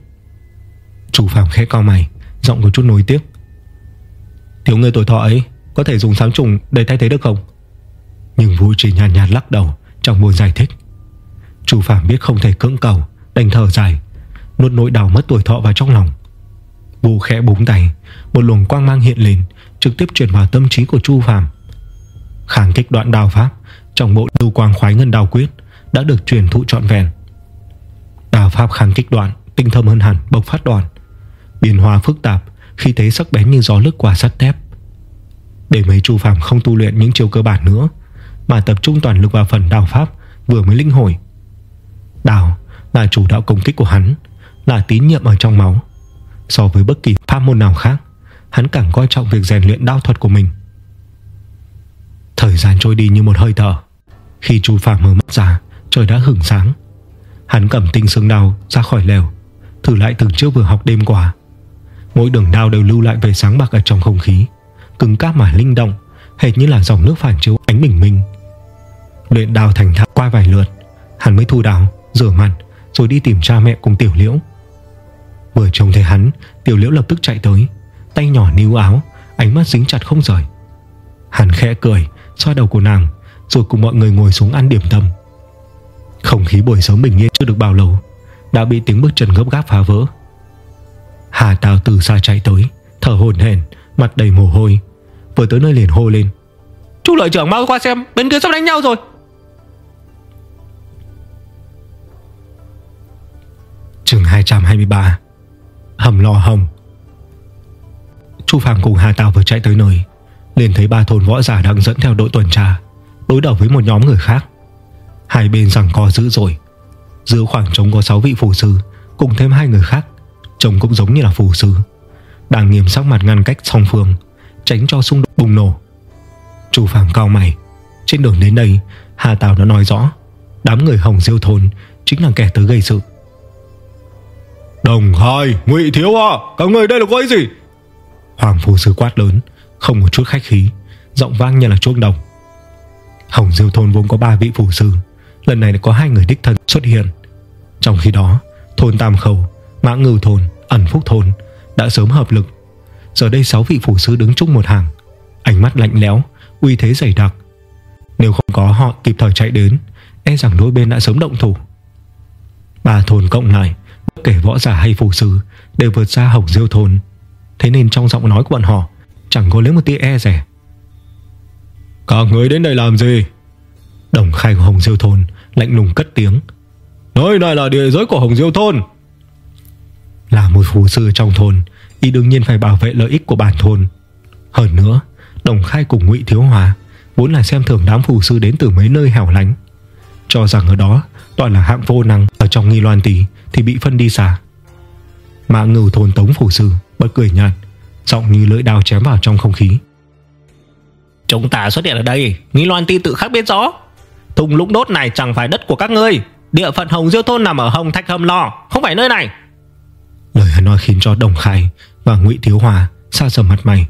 Speaker 1: Chủ Phạm khẽ cao mày Giọng có chút nối tiếc. Thiếu người tuổi thọ ấy Có thể dùng sám trùng để thay thế được không? Nhưng Vũ chỉ nhàn nhạt, nhạt lắc đầu Trong buồn giải thích. Chủ Phạm biết không thể cưỡng cầu Đành thở dài Nuốt nỗi đau mất tuổi thọ vào trong lòng. Vũ khẽ búng tay Một luồng quang mang hiện lên Trực tiếp truyền vào tâm trí của Chu Phạm Kháng kích đoạn đào pháp trong bộ lưu quang khoái ngân đào quyết, Đã được truyền thụ trọn vẹn. Đào pháp kháng kích đoạn, Tinh thâm hơn hẳn, bộc phát đoạn. Biến hóa phức tạp, Khi thế sắc bén như gió lướt qua sắt thép. Để mấy Chu Phạm không tu luyện những chiêu cơ bản nữa, Mà tập trung toàn lực vào phần đào pháp, Vừa mới linh hồi. Đào là chủ đạo công kích của hắn, Là tín nhiệm ở trong máu. So với bất kỳ pháp môn nào khác, Hắn càng coi trọng việc rèn luyện đao thuật của mình. Thời gian trôi đi như một hơi thở. Khi chú Phạm mở mắt ra Trời đã hửng sáng. Hắn cầm tinh xương đao ra khỏi lều Thử lại từng chiếc vừa học đêm qua. Mỗi đường đao đều lưu lại về sáng bạc ở trong không khí Cứng cáp mà linh động Hệt như là dòng nước phản chiếu ánh bình minh. Luyện đao thành thạo qua vài lượt Hắn mới thu đào, Rửa mặt Rồi đi tìm cha mẹ cùng tiểu liễu. Vừa trông thấy hắn Tiểu liễu lập tức chạy tới Tay nhỏ níu áo Ánh mắt dính chặt không rời. Hắn khẽ cười Xoa đầu của nàng rồi cùng mọi người ngồi xuống ăn điểm tâm. Không khí buổi sớm bình yên chưa được bao lâu, Đã bị tiếng bước chân gấp gáp phá vỡ. Hà Tào từ xa chạy tới, Thở hổn hển, Mặt đầy mồ hôi, Vừa tới nơi liền hô lên.
Speaker 2: Chú lợi trưởng, mau qua xem, Bên kia sắp đánh nhau rồi.
Speaker 1: Trường 223 Hầm lò hồng. Chu Phạm cùng Hà Tào vừa chạy tới nơi, liền thấy ba thôn võ giả đang dẫn theo đội tuần tra đối đầu với một nhóm người khác. Hai bên rằng co dữ dội. Giữa khoảng trống có 6 vị phù sư cùng thêm hai người khác, trông cũng giống như là phù sư, đang nghiêm sắc mặt ngăn cách song phương, tránh cho xung đột bùng nổ. Chu Phàm cao mày, trên đường đến đây, Hà Tào đã nói rõ, đám người Hồng Diêu thôn chính là kẻ tới gây sự.
Speaker 3: Đồng Hai, Ngụy Thiếu à, các người đây là có ý gì?
Speaker 1: Hoàng phù sư quát lớn, không một chút khách khí Giọng vang như là chuông đồng Hồng Diêu Thôn vốn có ba vị phù sư. Lần này có hai người đích thân xuất hiện. Trong khi đó Thôn Tam Khẩu, Mã Ngư Thôn, Ẩn Phúc Thôn Đã sớm hợp lực. Giờ đây sáu vị phù sư đứng chung một hàng. Ánh mắt lạnh lẽo, uy thế dày đặc. Nếu không có họ kịp thời chạy đến E rằng đôi bên đã sớm động thủ. Ba thôn cộng lại Bất kể võ giả hay phù sư Đều vượt xa Hồng Diêu Thôn. Thế nên trong giọng nói của bọn họ Chẳng có lấy một tia e rẻ.
Speaker 3: Các người đến đây làm gì?
Speaker 1: Đồng khai của Hồng Diêu Thôn Lạnh lùng cất tiếng.
Speaker 3: Nơi này là địa giới của Hồng Diêu Thôn.
Speaker 1: Là một phù sư trong thôn, Y đương nhiên phải bảo vệ lợi ích của bản thôn. Hơn nữa, Đồng khai cùng ngụy Thiếu Hòa Vốn là xem thường đám phù sư đến từ mấy nơi hẻo lánh. Cho rằng ở đó, Toàn là hạng vô năng, Ở trong nghi loan tỷ Thì bị phân đi xa. Mã ngưu thôn tống phù sư Bật cười nhạt, Giọng như lưỡi đao chém vào trong không khí.
Speaker 2: Chúng ta xuất hiện ở đây. Nghi Loan ti tự khắc biết rõ. Thùng lũng đốt này chẳng phải đất của các ngươi. Địa phận Hồng Diêu Thôn nằm ở Hồng Thạch Hầm Lò, Không phải nơi này.
Speaker 1: Lời hắn nói khiến cho Đồng Khai Và ngụy Thiếu Hòa xa sầm mặt mày.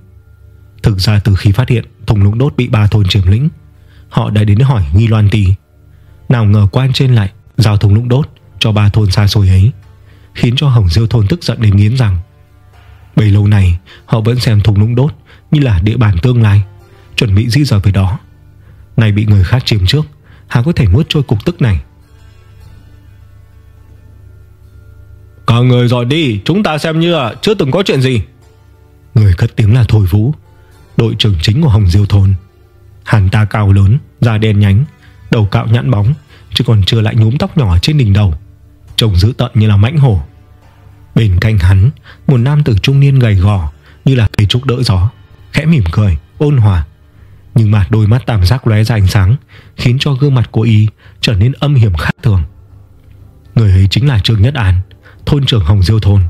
Speaker 1: Thực ra từ khi phát hiện thùng lũng đốt bị ba thôn chiếm lĩnh, Họ đã đến hỏi Nghi Loan Tì Nào ngờ quan trên lại Giao thùng lũng đốt cho ba thôn xa xôi ấy, Khiến cho Hồng Diêu Thôn tức giận đến nghiến rằng. Bấy lâu này, họ vẫn xem thùng lũng đốt Như là địa bàn tương lai. Chuẩn bị di rời về đó. Này bị người khác chiếm trước Hà có thể nuốt trôi cục tức này.
Speaker 3: Cả người dọn đi Chúng ta xem như là chưa từng có chuyện gì.
Speaker 1: Người cất tiếng là Thôi Vũ Đội trưởng chính của Hồng Diêu Thôn. Hắn ta cao lớn, da đen nhánh Đầu cạo nhẵn bóng Chứ còn chưa lại nhúm tóc nhỏ trên đỉnh đầu. Trông dữ tận như là mãnh hổ. Bên cạnh hắn Một nam tử trung niên gầy gò Như là cây trúc đỡ gió Khẽ mỉm cười, ôn hòa nhưng mà đôi mắt tam giác lóe ra ánh sáng, Khiến cho gương mặt của y trở nên âm hiểm khác thường. Người ấy chính là Trương Nhất An, Thôn trưởng Hồng Diêu Thôn.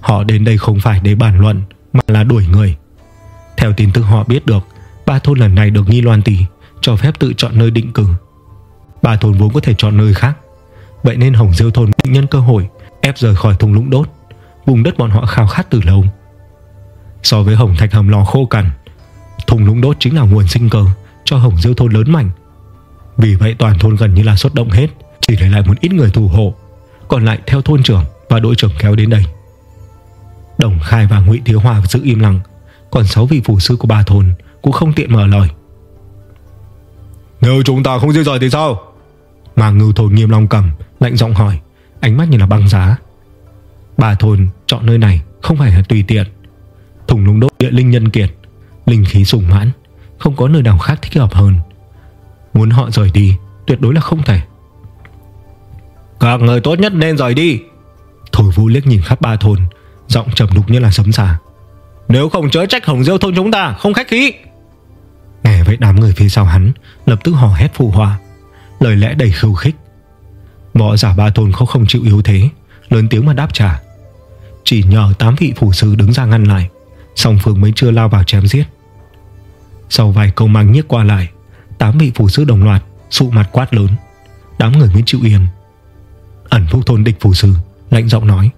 Speaker 1: Họ đến đây không phải để bàn luận, Mà là đuổi người. Theo tin tức họ biết được, Ba thôn lần này được Nghi Loan Tỷ Cho phép tự chọn nơi định cư. Ba thôn vốn có thể chọn nơi khác. Vậy nên Hồng Diêu Thôn định nhân cơ hội, ép rời khỏi thùng lũng đốt, Vùng đất bọn họ khao khát từ lâu. So với hồng thạch hầm lò khô cằn Thùng lũng đốt chính là nguồn sinh cơ Cho hồng diêu thôn lớn mạnh. Vì vậy toàn thôn gần như là xuất động hết Chỉ để lại một ít người thủ hộ Còn lại theo thôn trưởng và đội trưởng kéo đến đây. Đồng Khai và Ngụy Thiếu Hòa giữ im lặng Còn 6 vị phủ sư của ba thôn Cũng không tiện mở lời.
Speaker 3: Nếu chúng ta không di rời thì sao?
Speaker 1: Mà ngưu thôn nghiêm long cầm Lạnh giọng hỏi Ánh mắt như là băng giá. Bà thôn chọn nơi này không phải là tùy tiện. Thùng lũng đốt địa linh nhân kiệt Linh khí sùng mãn Không có nơi nào khác thích hợp hơn. Muốn họ rời đi tuyệt đối là không thể.
Speaker 3: Các người tốt nhất nên rời đi.
Speaker 1: Thổi vũ liếc nhìn khắp ba thôn Giọng trầm đục như là sấm xà
Speaker 3: Nếu không chớ trách hồng diêu thôn chúng ta Không khách khí.
Speaker 1: Nghe vậy đám người phía sau hắn Lập tức hò hét phụ hòa Lời lẽ đầy khâu khích. Võ giả ba thôn không không chịu yếu thế Lớn tiếng mà đáp trả. Chỉ nhờ tám vị phủ sư đứng ra ngăn lại Song phương mới chưa lao vào chém giết. Sau vài câu mang nhiếc qua lại Tám vị phủ sư đồng loạt Sụ mặt quát lớn. Đám người mới chịu yên Ẩn phúc thôn địch phủ sư Lạnh giọng nói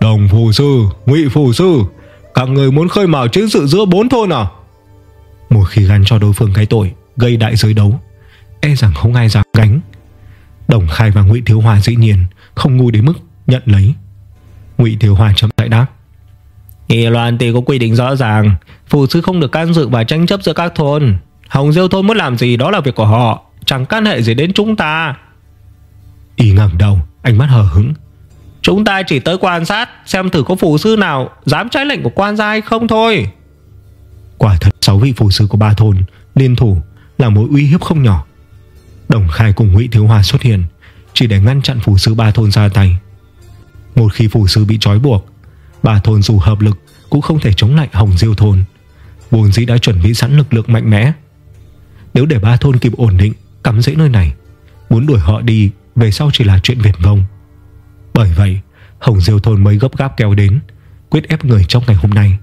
Speaker 3: Đồng phủ sư, ngụy phủ sư Các người muốn khơi mào chiến sự giữa bốn thôn à?
Speaker 1: Một khi gắn cho đối phương cái tội Gây đại giới đấu E rằng không ai dám gánh. Đồng Khai và Ngụy Thiếu Hòa dĩ nhiên Không ngu đến mức nhận lấy. Ngụy Thiếu Hòa chậm lại đáp
Speaker 2: Nghị loạn thì có quy định rõ ràng Phụ sư không được can dự và tranh chấp giữa các thôn. Hồng Diêu thôn muốn làm gì đó là việc của họ Chẳng can hệ gì đến chúng ta.
Speaker 1: Y ngẩng đầu Ánh mắt hờ hững.
Speaker 2: Chúng ta chỉ tới quan sát Xem thử có phụ sư nào Dám trái lệnh của quan gia hay không thôi.
Speaker 1: Quả thật sáu vị phụ sư của ba thôn Liên thủ là mối uy hiếp không nhỏ. Đồng Khai cùng Ngụy Thiếu Hòa xuất hiện Chỉ để ngăn chặn phủ sư ba thôn ra tay. Một khi phủ sư bị trói buộc Ba thôn dù hợp lực, Cũng không thể chống lại Hồng Diêu thôn. Vốn dĩ đã chuẩn bị sẵn lực lượng mạnh mẽ. Nếu để ba thôn kịp ổn định, Cắm rễ nơi này, Muốn đuổi họ đi, Về sau chỉ là chuyện viển vông. Bởi vậy, Hồng Diêu thôn mới gấp gáp kéo đến, Quyết ép người trong ngày hôm nay.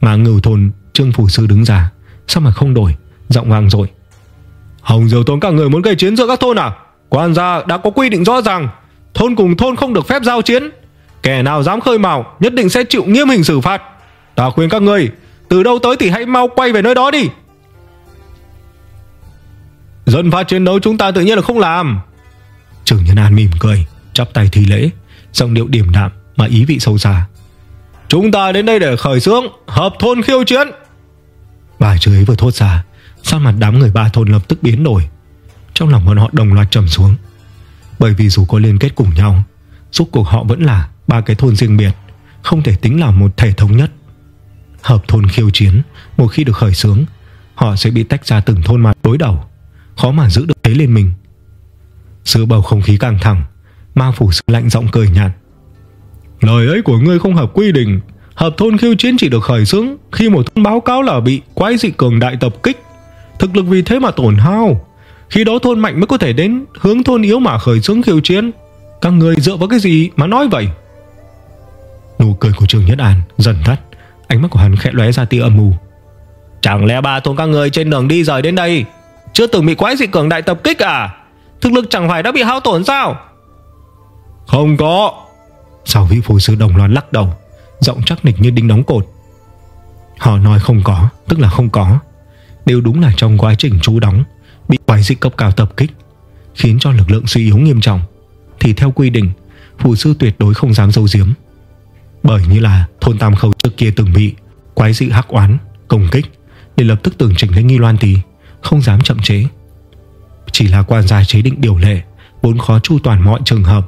Speaker 1: Mà ngưu thôn, Trương Phủ Sư đứng ra, Sao mà không đổi, Giọng vang rồi
Speaker 3: Hồng Diêu thôn, các người muốn gây chiến giữa các thôn à? Quan gia đã có quy định rõ ràng, Thôn cùng thôn không được phép giao chiến. Kẻ nào dám khơi mào, Nhất định sẽ chịu nghiêm hình xử phạt. Ta khuyên các người Từ đâu tới thì hãy mau quay về nơi đó đi. Dân phát chiến đấu chúng ta tự nhiên là không làm.
Speaker 1: Trường Nhân An mỉm cười, Chắp tay thi lễ, Giọng điệu điềm đạm mà ý vị sâu xa.
Speaker 3: Chúng ta đến đây để khởi xướng Hợp thôn khiêu chiến.
Speaker 1: Bài chữ ấy vừa thốt ra, Sao mặt đám người ba thôn lập tức biến đổi. Trong lòng bọn họ đồng loạt trầm xuống. Bởi vì dù có liên kết cùng nhau Suốt cuộc họ vẫn là ba cái thôn riêng biệt, Không thể tính là một thể thống nhất. Hợp thôn khiêu chiến, Một khi được khởi xướng, Họ sẽ bị tách ra từng thôn mà đối đầu, Khó mà giữ được thế lên mình Giữa bầu không khí căng thẳng, Ma phủ sư lạnh giọng cười nhạt.
Speaker 3: Lời ấy của ngươi không hợp quy định. Hợp thôn khiêu chiến chỉ được khởi xướng Khi một thôn báo cáo là bị quái dị cường đại tập kích. Thực lực vì thế mà tổn hao. Khi đó thôn mạnh mới có thể đến Hướng thôn yếu mà khởi xướng khiêu chiến. Các người dựa vào cái gì mà nói vậy?
Speaker 1: Nụ cười của Trường Nhất An dần tắt. Ánh mắt của hắn khẽ lóe ra tia âm mù
Speaker 2: Chẳng lẽ ba thôn các người trên đường đi rời đến đây Chưa từng bị quái dị cường đại tập kích à? Thực lực chẳng phải đã bị hao tổn sao?
Speaker 3: Không có.
Speaker 1: Sáu vị phù sư đồng loạt lắc đầu Giọng chắc nịch như đinh đóng cột. Họ nói không có Tức là không có. Đều đúng là trong quá trình trú đóng Bị quái dị cấp cao tập kích Khiến cho lực lượng suy yếu nghiêm trọng. Thì theo quy định Phù sư tuyệt đối không dám dâu diếm bởi như là thôn Tam Khâu trước kia từng bị Quái dị hắc oán, công kích Để lập tức tường chỉnh lấy nghi loan tì Không dám chậm chế. Chỉ là quan gia chế định điều lệ Vốn khó chu toàn mọi trường hợp.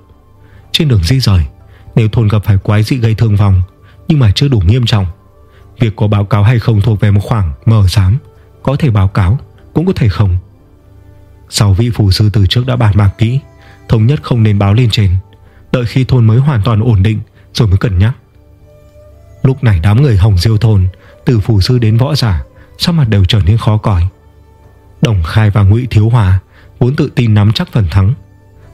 Speaker 1: Trên đường di rời Nếu thôn gặp phải quái dị gây thương vong Nhưng mà chưa đủ nghiêm trọng Việc có báo cáo hay không thuộc về một khoảng mờ xám Có thể báo cáo Cũng có thể không. Sáu vị phù sư từ trước đã bàn bạc kỹ Thống nhất không nên báo lên trên Đợi khi thôn mới hoàn toàn ổn định Rồi mới cân nhắc. Lúc này đám người hồng diêu thôn Từ phù sư đến võ giả Sao mặt đều trở nên khó cỏi Đồng Khai và Ngụy Thiếu Hòa Vốn tự tin nắm chắc phần thắng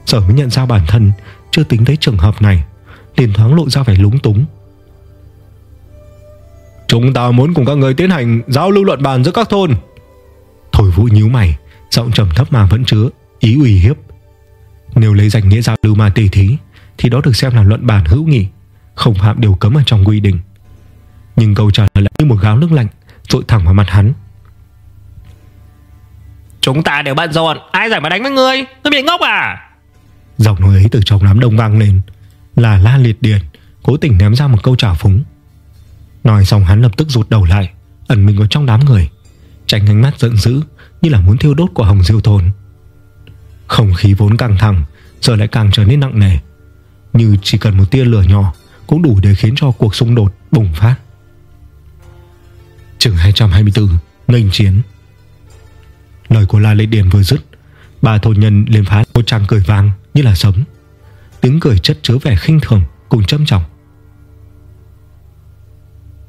Speaker 1: Giờ mới nhận ra bản thân Chưa tính tới trường hợp này liền thoáng lộ ra vẻ lúng túng.
Speaker 3: Chúng ta muốn cùng các người tiến hành Giao lưu luận bàn giữa các thôn.
Speaker 1: Thổi vũ nhíu mày Giọng trầm thấp mà vẫn chứa ý uy hiếp. Nếu lấy danh nghĩa giao lưu mà tỉ thí Thì đó được xem là luận bàn hữu nghị Không phạm điều cấm ở trong quy định Nhưng câu trả lời lại như một gáo nước lạnh Rội thẳng vào mặt hắn.
Speaker 2: Chúng ta đều bận rộn Ai rảnh mà đánh với ngươi? Ngươi bị ngốc à?
Speaker 1: Giọng nói ấy từ trong đám đông vang lên Là La Liệt Điền Cố tình ném ra một câu trả phúng. Nói xong hắn lập tức rụt đầu lại Ẩn mình vào trong đám người Tránh ánh mắt giận dữ Như là muốn thiêu đốt của Hồng Diêu Thôn. Không khí vốn căng thẳng Giờ lại càng trở nên nặng nề. Như chỉ cần một tia lửa nhỏ Cũng đủ để khiến cho cuộc xung đột bùng phát Trường 224 Nghênh chiến. Lời của La Lê Điền vừa dứt Bà thôn nhân lên phá một tràng cười vang Như là sấm. Tiếng cười chất chứa vẻ khinh thường cùng châm trọng.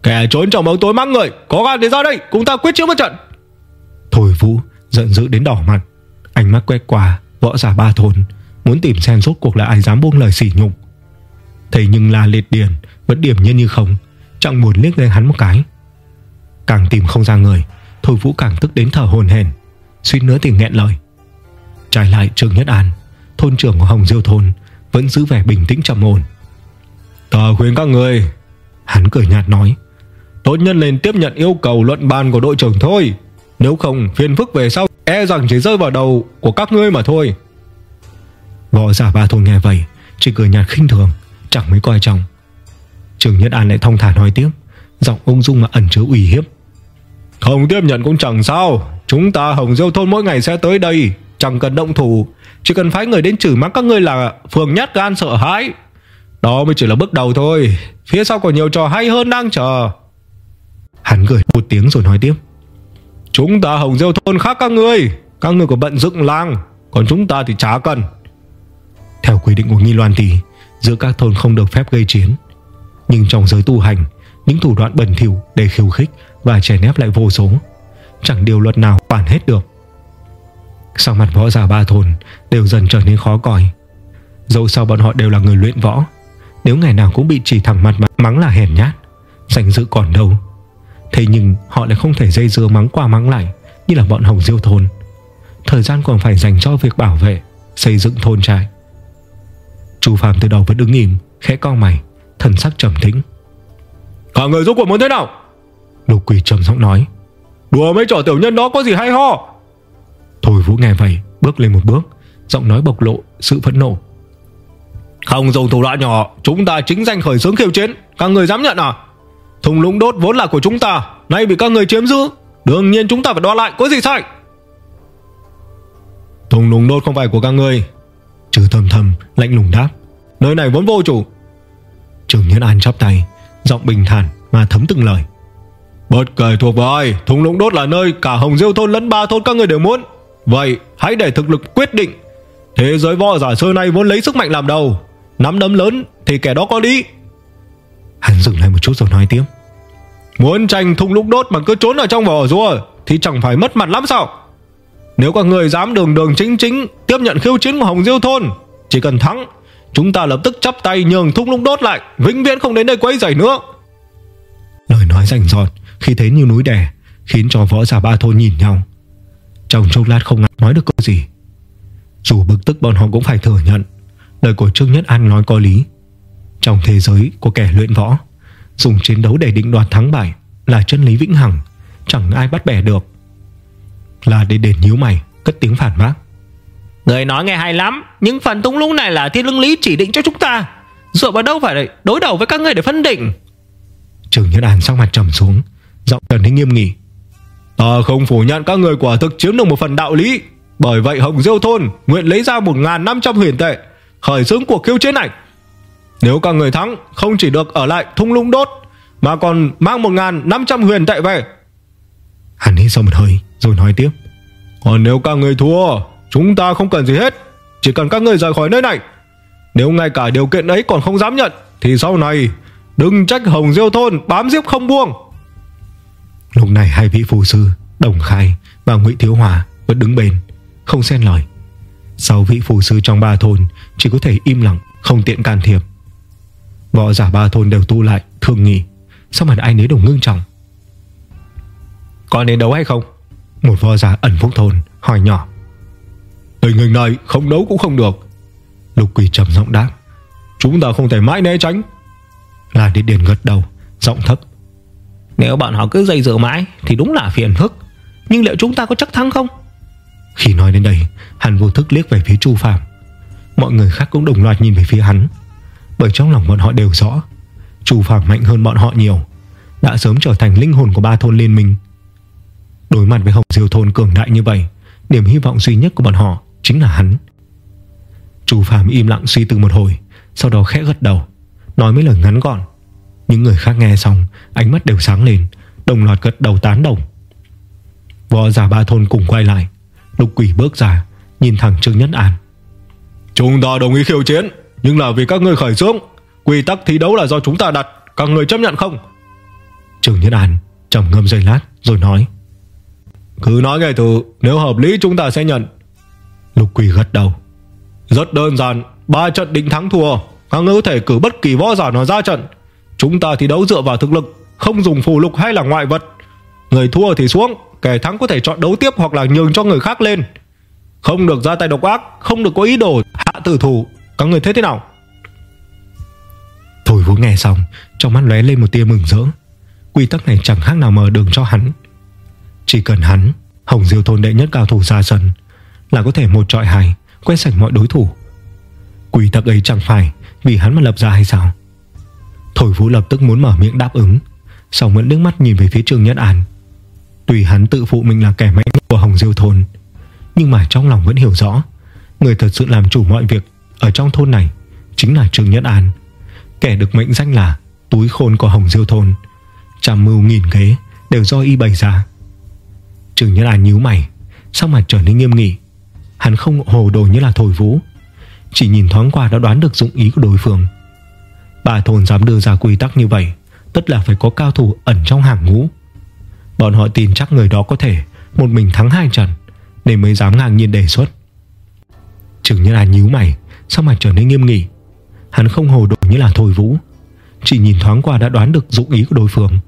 Speaker 3: Kẻ trốn trong bóng tối mắng người Có gan thì ra đây Cùng ta quyết chiến một trận.
Speaker 1: Thôi Vũ giận dữ đến đỏ mặt Ánh mắt quét qua võ giả ba thôn Muốn tìm xem rốt cuộc là ai dám buông lời sỉ nhục. Thế nhưng là liệt điển Vẫn điểm nhiên như không Chẳng buồn liếc lên hắn một cái Càng tìm không ra người. Thôi Vũ càng tức đến thở hồn hển Suýt nữa thì nghẹn lời. Trái lại Trương Nhất An Thôn trưởng của Hồng Diêu Thôn Vẫn giữ vẻ bình tĩnh trầm ổn.
Speaker 3: Ta khuyên các người.
Speaker 1: Hắn cười nhạt nói
Speaker 3: Tốt nhân lên tiếp nhận yêu cầu luận bàn của đội trưởng thôi. Nếu không phiền phức về sau E rằng chỉ rơi vào đầu của các ngươi mà thôi.
Speaker 1: Võ giả ba thôn nghe vậy Chỉ cười nhạt khinh thường Chẳng mấy coi trọng. Trường Nhất An lại thông thả nói tiếp Giọng ung dung mà ẩn chứa ủy hiếp.
Speaker 3: Không tiếp nhận cũng chẳng sao. Chúng ta Hồng Diêu Thôn mỗi ngày sẽ tới đây Chẳng cần động thủ. Chỉ cần phái người đến chửi mắng các ngươi là Phường nhát gan sợ hãi. Đó mới chỉ là bước đầu thôi. Phía sau còn nhiều trò hay hơn đang chờ.
Speaker 1: Hắn cười một tiếng rồi nói tiếp.
Speaker 3: Chúng ta Hồng Diêu Thôn khác các ngươi. Các ngươi có bận dựng làng Còn chúng ta thì chả cần.
Speaker 1: Theo quy định của Nghi Loan thì Giữa các thôn không được phép gây chiến. Nhưng trong giới tu hành những thủ đoạn bẩn thỉu để khiêu khích Và chèn ép lại vô số. Chẳng điều luật nào quản hết được. Sau mặt võ giả ba thôn Đều dần trở nên khó coi. Dẫu sao bọn họ đều là người luyện võ, Nếu ngày nào cũng bị chỉ thẳng mặt mắng là hèn nhát, Danh dự còn đâu. Thế nhưng họ lại không thể dây dưa mắng qua mắng lại Như là bọn Hồng Diêu thôn. Thời gian còn phải dành cho việc bảo vệ, Xây dựng thôn trại. Chu Phàm từ đầu vẫn đứng im, Khẽ co mày, Thần sắc trầm tĩnh.
Speaker 3: Cả người rốt cuộc muốn thế nào?
Speaker 1: Lục quỷ trầm giọng nói.
Speaker 3: Đùa mấy trò tiểu nhân đó có gì hay ho?
Speaker 1: Thôi Vũ nghe vậy, Bước lên một bước, Giọng nói bộc lộ sự phẫn nộ.
Speaker 3: Không dùng thủ đoạn nhỏ, Chúng ta chính danh khởi xướng khiêu chiến, Các người dám nhận à? Thùng lũng đốt vốn là của chúng ta, Nay bị các người chiếm giữ, Đương nhiên chúng ta phải đoạt lại, có gì sai? Thùng lũng đốt không phải của các người.
Speaker 1: Trừ thầm thầm, lạnh lùng đáp.
Speaker 3: Nơi này vốn vô chủ.
Speaker 1: Trường Nhân An chắp tay. Giọng bình thản mà thấm từng lời.
Speaker 3: Bất kể thuộc về ai Thùng lũng đốt là nơi cả Hồng Diêu thôn lẫn ba thôn các người đều muốn. Vậy hãy để thực lực quyết định. Thế giới võ giả xưa nay vốn lấy sức mạnh làm đầu Nắm đấm lớn thì kẻ đó có đi.
Speaker 1: Hắn dừng lại một chút rồi nói tiếp.
Speaker 3: Muốn tranh thung lũng đốt mà cứ trốn ở trong vỏ rùa Thì chẳng phải mất mặt lắm sao? Nếu các người dám đường đường chính chính Tiếp nhận khiêu chiến của Hồng Diêu Thôn Chỉ cần thắng Chúng ta lập tức chắp tay nhường thung lũng đốt lại, Vĩnh viễn không đến đây quấy rầy nữa.
Speaker 1: Lời nói rành rọt Khi thế như núi đè, Khiến cho võ giả ba thôn nhìn nhau. Trong chốc lát không nói được câu gì. Dù bực tức bọn họ cũng phải thừa nhận, Lời của Trương Nhất An nói có lý. Trong thế giới của kẻ luyện võ, Dùng chiến đấu để định đoạt thắng bại Là chân lý vĩnh hằng, Chẳng ai bắt bẻ được. Là để đền nhíu mày, Cất tiếng phản bác.
Speaker 2: Người nói nghe hay lắm Nhưng phần tung lũng này là thiên lương lý chỉ định cho chúng ta. Dựa vào đâu phải đối đầu với các người để phân định?
Speaker 1: Trường Nhất An sau mặt trầm xuống Giọng trở nên nghiêm nghị.
Speaker 3: Ta không phủ nhận các người quả thực chiếm được một phần đạo lý. Bởi vậy Hồng Diêu Thôn Nguyện lấy ra 1.500 huyền tệ Khởi xướng cuộc khiêu chiến này. Nếu các người thắng Không chỉ được ở lại thung lũng đốt Mà còn mang 1.500 huyền tệ về.
Speaker 1: Hắn hít sâu một hơi Rồi nói tiếp.
Speaker 3: Còn nếu các người thua Chúng ta không cần gì hết, Chỉ cần các người rời khỏi nơi này. Nếu ngay cả điều kiện ấy còn không dám nhận, Thì sau này, Đừng trách Hồng Diêu Thôn bám giếp không buông.
Speaker 1: Lúc này hai vị phù sư, Đồng Khai và Ngụy Thiếu Hòa Vẫn đứng bên, Không xen lời. Sau vị phù sư trong ba thôn, Chỉ có thể im lặng, Không tiện can thiệp. Võ giả ba thôn đều tu lại Thường nghỉ Sao mà ai nấy đồng ngưng trọng?
Speaker 3: Có nên đấu hay không?
Speaker 1: Một võ giả ẩn phúc thôn hỏi nhỏ.
Speaker 3: Tình hình này không đấu cũng không được.
Speaker 1: Lục quỷ trầm giọng đáp
Speaker 3: Chúng ta không thể mãi né tránh.
Speaker 1: Là Điền Điền gật đầu Giọng thấp Nếu bọn họ cứ dây dưa mãi Thì đúng là phiền phức. Nhưng liệu chúng ta có chắc thắng không? Khi nói đến đây Hắn vô thức liếc về phía Chu Phạm Mọi người khác cũng đồng loạt nhìn về phía hắn Bởi trong lòng bọn họ đều rõ Chu Phạm mạnh hơn bọn họ nhiều Đã sớm trở thành linh hồn của ba thôn liên minh. Đối mặt với Hồng Diêu thôn cường đại như vậy Niềm hy vọng duy nhất của bọn họ Chính là hắn. Chu Phạm im lặng suy tư một hồi Sau đó khẽ gật đầu Nói mấy lời ngắn gọn. Những người khác nghe xong Ánh mắt đều sáng lên Đồng loạt gật đầu tán đồng. Võ giả ba thôn cùng quay lại Lục quỷ bước ra Nhìn thẳng Trương Nhất An.
Speaker 3: Chúng ta đồng ý khiêu chiến Nhưng là vì các người khởi xướng Quy tắc thi đấu là do chúng ta đặt Các người chấp nhận không?
Speaker 1: Trương Nhất An trầm ngâm giây lát rồi nói.
Speaker 3: Cứ nói nghe thử Nếu hợp lý chúng ta sẽ nhận
Speaker 1: Lục quỷ gật đầu.
Speaker 3: Rất đơn giản, ba trận định thắng thua. Các người có thể cử bất kỳ võ giả nào ra trận. Chúng ta thi đấu dựa vào thực lực, Không dùng phù lục hay là ngoại vật. Người thua thì xuống, Kẻ thắng có thể chọn đấu tiếp hoặc là nhường cho người khác lên. Không được ra tay độc ác, Không được có ý đồ hạ tử thủ. Các người thấy thế nào?
Speaker 1: Thôi vũ nghe xong, Trong mắt lóe lên một tia mừng rỡ. Quy tắc này chẳng khác nào mở đường cho hắn. Chỉ cần hắn, Hồng Diêu thôn đệ nhất cao thủ ra sân là có thể một trọi hai, Quét sạch mọi đối thủ. Quỷ tắc ấy chẳng phải Vì hắn mà lập ra hay sao? Thổi Vũ lập tức muốn mở miệng đáp ứng song vẫn nước mắt nhìn về phía Trương Nhất An. Tùy hắn tự phụ mình là kẻ mạnh của Hồng Diêu thôn, Nhưng mà trong lòng vẫn hiểu rõ, Người thật sự làm chủ mọi việc Ở trong thôn này Chính là Trương Nhất An. Kẻ được mệnh danh là túi khôn của Hồng Diêu thôn Trăm mưu nghìn kế Đều do y bày ra. Trương Nhất An nhíu mày, sắc mặt trở nên nghiêm nghị. Hắn không hồ đồ như là thổi vũ, Chỉ nhìn thoáng qua đã đoán được dụng ý của đối phương. Bà thôn dám đưa ra quy tắc như vậy, Tất là phải có cao thủ ẩn trong hàng ngũ. Bọn họ tin chắc người đó có thể Một mình thắng hai trận, Nên mới dám ngang nhiên đề xuất. Trừng Nhân An nhíu mày Sao mà trở nên nghiêm nghị. Hắn không hồ đồ như là Thôi Vũ, Chỉ nhìn thoáng qua đã đoán được dụng ý của đối phương.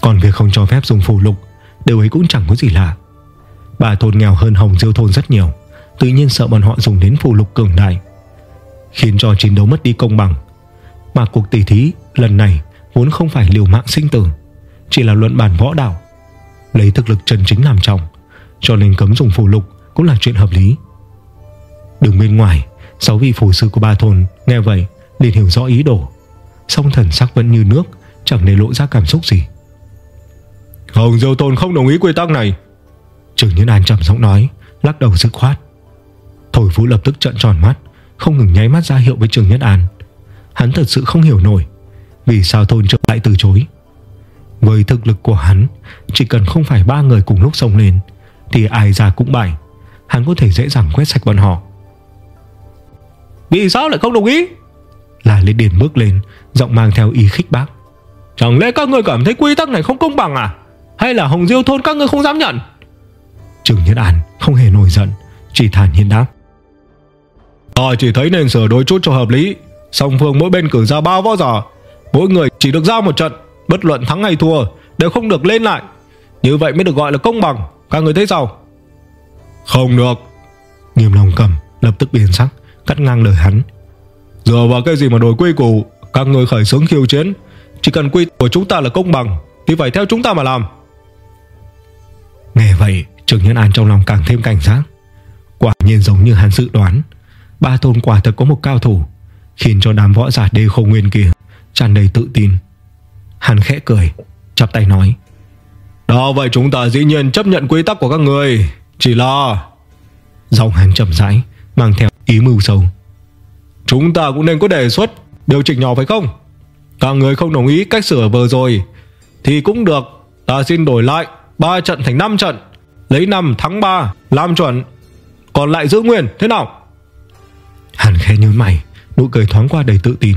Speaker 1: Còn việc không cho phép dùng phù lục, Điều ấy cũng chẳng có gì lạ. Bà thôn nghèo hơn Hồng Diêu thôn rất nhiều Tự nhiên sợ bọn họ dùng đến phù lục cường đại Khiến cho chiến đấu mất đi công bằng. Mà cuộc tỷ thí lần này Vốn không phải liều mạng sinh tử Chỉ là luận bàn võ đạo Lấy thực lực chân chính làm trọng Cho nên cấm dùng phù lục cũng là chuyện hợp lý. Đường bên ngoài Sáu vị phù sư của ba thôn Nghe vậy liền hiểu rõ ý đồ Song thần sắc vẫn như nước Chẳng để lộ ra cảm xúc gì.
Speaker 3: Hồng Diêu Thôn không đồng ý quy tắc này.
Speaker 1: Trường Nhân An trầm giọng nói Lắc đầu dứt khoát Thổi Vũ lập tức trợn tròn mắt Không ngừng nháy mắt ra hiệu với Trường Nhất An. Hắn thật sự không hiểu nổi Vì sao thôn trưởng lại từ chối. Với thực lực của hắn Chỉ cần không phải ba người cùng lúc xông lên Thì ai ra cũng bại. Hắn có thể dễ dàng quét sạch bọn họ.
Speaker 3: Vì sao lại không đồng ý?
Speaker 1: Là Lê Điền bước lên Giọng mang theo ý khích bác.
Speaker 3: Chẳng lẽ các người cảm thấy quy tắc này không công bằng à? Hay là Hồng Diêu thôn các người không dám nhận?
Speaker 1: Trường Nhất An không hề nổi giận Chỉ thản nhiên đáp
Speaker 3: Ta chỉ thấy nên sửa đổi chút cho hợp lý. Song phương mỗi bên cử ra ba võ giả. Mỗi người chỉ được giao một trận. Bất luận thắng hay thua Đều không được lên lại. Như vậy mới được gọi là công bằng. Các người thấy sao? Không được.
Speaker 1: Nghiêm lòng cầm lập tức biến sắc Cắt ngang lời hắn.
Speaker 3: Dựa vào cái gì mà đổi quy củ Các người khởi xướng khiêu chiến? Chỉ cần quy của chúng ta là công bằng Thì phải theo chúng ta mà làm.
Speaker 1: Nghe vậy Trường Nhân An trong lòng càng thêm cảnh giác. Quả nhiên giống như hắn dự đoán Ba thôn quả thật có một cao thủ Khiến cho đám võ giả đê không nguyên kia tràn đầy tự tin. Hắn khẽ cười Chắp tay nói
Speaker 3: Đó vậy chúng ta dĩ nhiên chấp nhận quy tắc của các người Chỉ là
Speaker 1: Giọng hắn chậm rãi Mang theo ý mưu sâu.
Speaker 3: Chúng ta cũng nên có đề xuất Điều chỉnh nhỏ phải không? Các người không đồng ý cách sửa vừa rồi Thì cũng được. Ta xin đổi lại 3 trận thành 5 trận Lấy 5 thắng 3 Làm chuẩn. Còn lại giữ nguyên thế nào
Speaker 1: Hắn khẽ nhớ mày Nụ cười thoáng qua đầy tự tin.